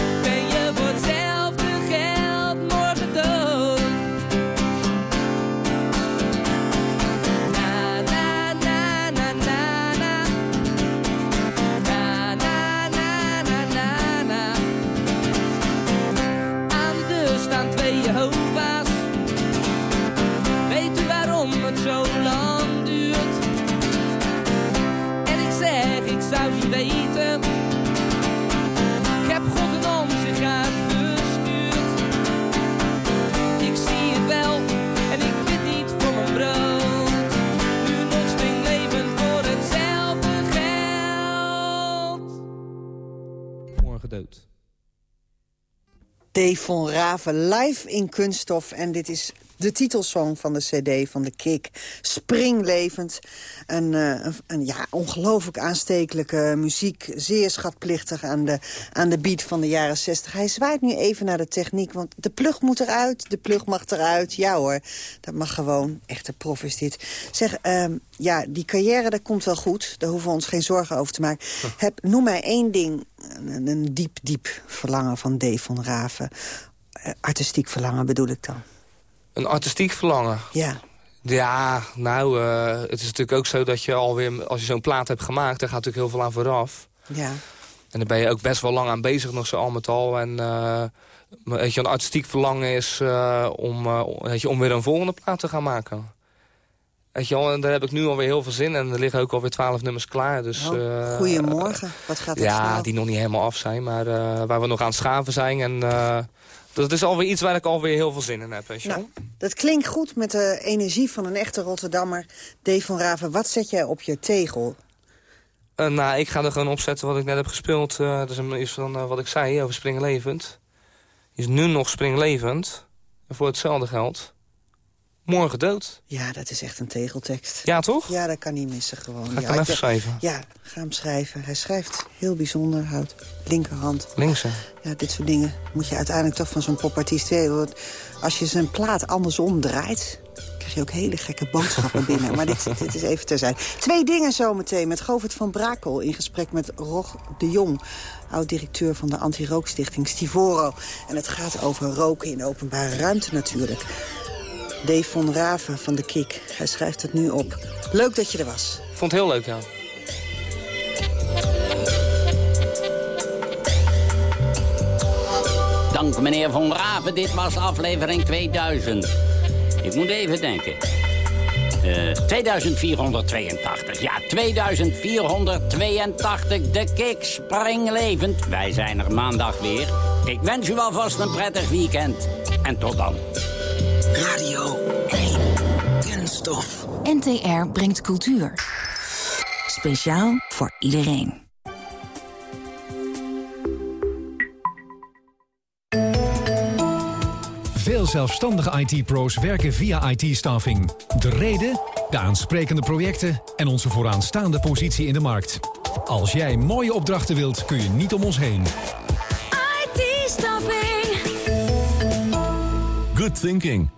weten. Ik heb God een om zich uitgestuurd. Ik zie het wel en ik bid niet voor mijn brood. Nu nog springlevend voor hetzelfde geld. Morgen dood. Dave von Raven live in Kunststof. En dit is de titelsong van de cd van de Kik. Springlevend. Een, eh, een, een, ja, ongelooflijk aanstekelijke muziek. Zeer schatplichtig aan de, aan de beat van de jaren 60. Hij zwaait nu even naar de techniek, want de plug moet eruit. De plug mag eruit. Ja hoor, dat mag gewoon. Echte prof is dit. Zeg, ehm, ja, die carrière, dat komt wel goed. Daar hoeven we ons geen zorgen over te maken. Heb, noem mij één ding, een, een diep, diep verlangen van Dave van Raven. Eh, artistiek verlangen bedoel ik dan. Een artistiek verlangen? Ja. Ja, nou, eh, het is natuurlijk ook zo dat je alweer... als je zo'n plaat hebt gemaakt, daar gaat natuurlijk heel veel aan vooraf. Ja. En daar ben je ook best wel lang aan bezig, nog zo al met al. En eh, maar weet je, een artistiek verlangen is uh, om, uh, weet je, om weer een volgende plaat te gaan maken. Weet je wel, en daar heb ik nu alweer heel veel zin in. En er liggen ook alweer twaalf nummers klaar. Dus, oh, goedemorgen, wat gaat het Ja, snel? die nog niet helemaal af zijn, maar waar we nog aan het schaven zijn. En dat is alweer iets waar ik alweer heel veel zin in heb. Weet je nou, dat klinkt goed met de energie van een echte Rotterdammer. Dave van Raven, wat zet jij op je tegel? Uh, nou, ik ga er gewoon opzetten wat ik net heb gespeeld. Uh, dat is een, is van uh, wat ik zei over Springlevend. Is nu nog Springlevend. En voor hetzelfde geld. Morgen dood. Ja, dat is echt een tegeltekst. Ja, toch? Ja, dat kan niet missen gewoon. Ga ik ja, hem even schrijven? Ja, ga hem schrijven. Hij schrijft heel bijzonder, houdt linkerhand. Linkse? Ja, dit soort dingen moet je uiteindelijk toch van zo'n popartiest weten. Want als je zijn plaat andersom draait krijg je ook hele gekke boodschappen binnen. Maar dit, dit is even terzijde. Twee dingen zometeen met Govert van Brakel... in gesprek met Rog de Jong, oud-directeur van de anti-rookstichting Stivoro. En het gaat over roken in openbare ruimte natuurlijk. Dave von Raven van de Kik, hij schrijft het nu op. Leuk dat je er was. Vond het heel leuk, ja. Dank meneer Von Raven, dit was aflevering 2000. Ik moet even denken. Uh, 2482. Ja, 2482. De kick springlevend. Wij zijn er maandag weer. Ik wens u alvast een prettig weekend. En tot dan. Radio 1. Kunststof. NTR brengt cultuur. Speciaal voor iedereen. Veel zelfstandige IT-pro's werken via IT-staffing. De reden, de aansprekende projecten en onze vooraanstaande positie in de markt. Als jij mooie opdrachten wilt, kun je niet om ons heen. IT-staffing. Good thinking.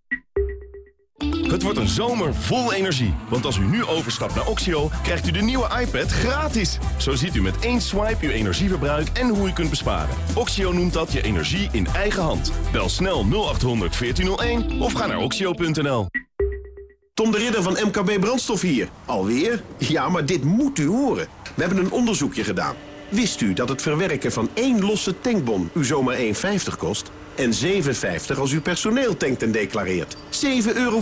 Het wordt een zomer vol energie. Want als u nu overstapt naar Oxio, krijgt u de nieuwe iPad gratis. Zo ziet u met één swipe uw energieverbruik en hoe u kunt besparen. Oxio noemt dat je energie in eigen hand. Bel snel 0800 1401 of ga naar oxio.nl. Tom de Ridder van MKB Brandstof hier. Alweer? Ja, maar dit moet u horen. We hebben een onderzoekje gedaan. Wist u dat het verwerken van één losse tankbon u zomaar 1,50 kost? En 7,50 als u personeel tankt en declareert. 7,50 euro.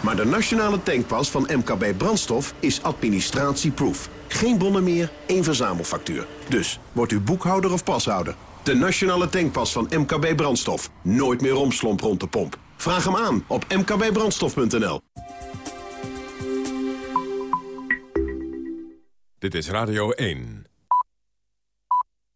Maar de nationale tankpas van MKB Brandstof is administratieproof. Geen bonnen meer, één verzamelfactuur. Dus, wordt u boekhouder of pashouder? De nationale tankpas van MKB Brandstof. Nooit meer romslomp rond de pomp. Vraag hem aan op mkbbrandstof.nl. Dit is Radio 1.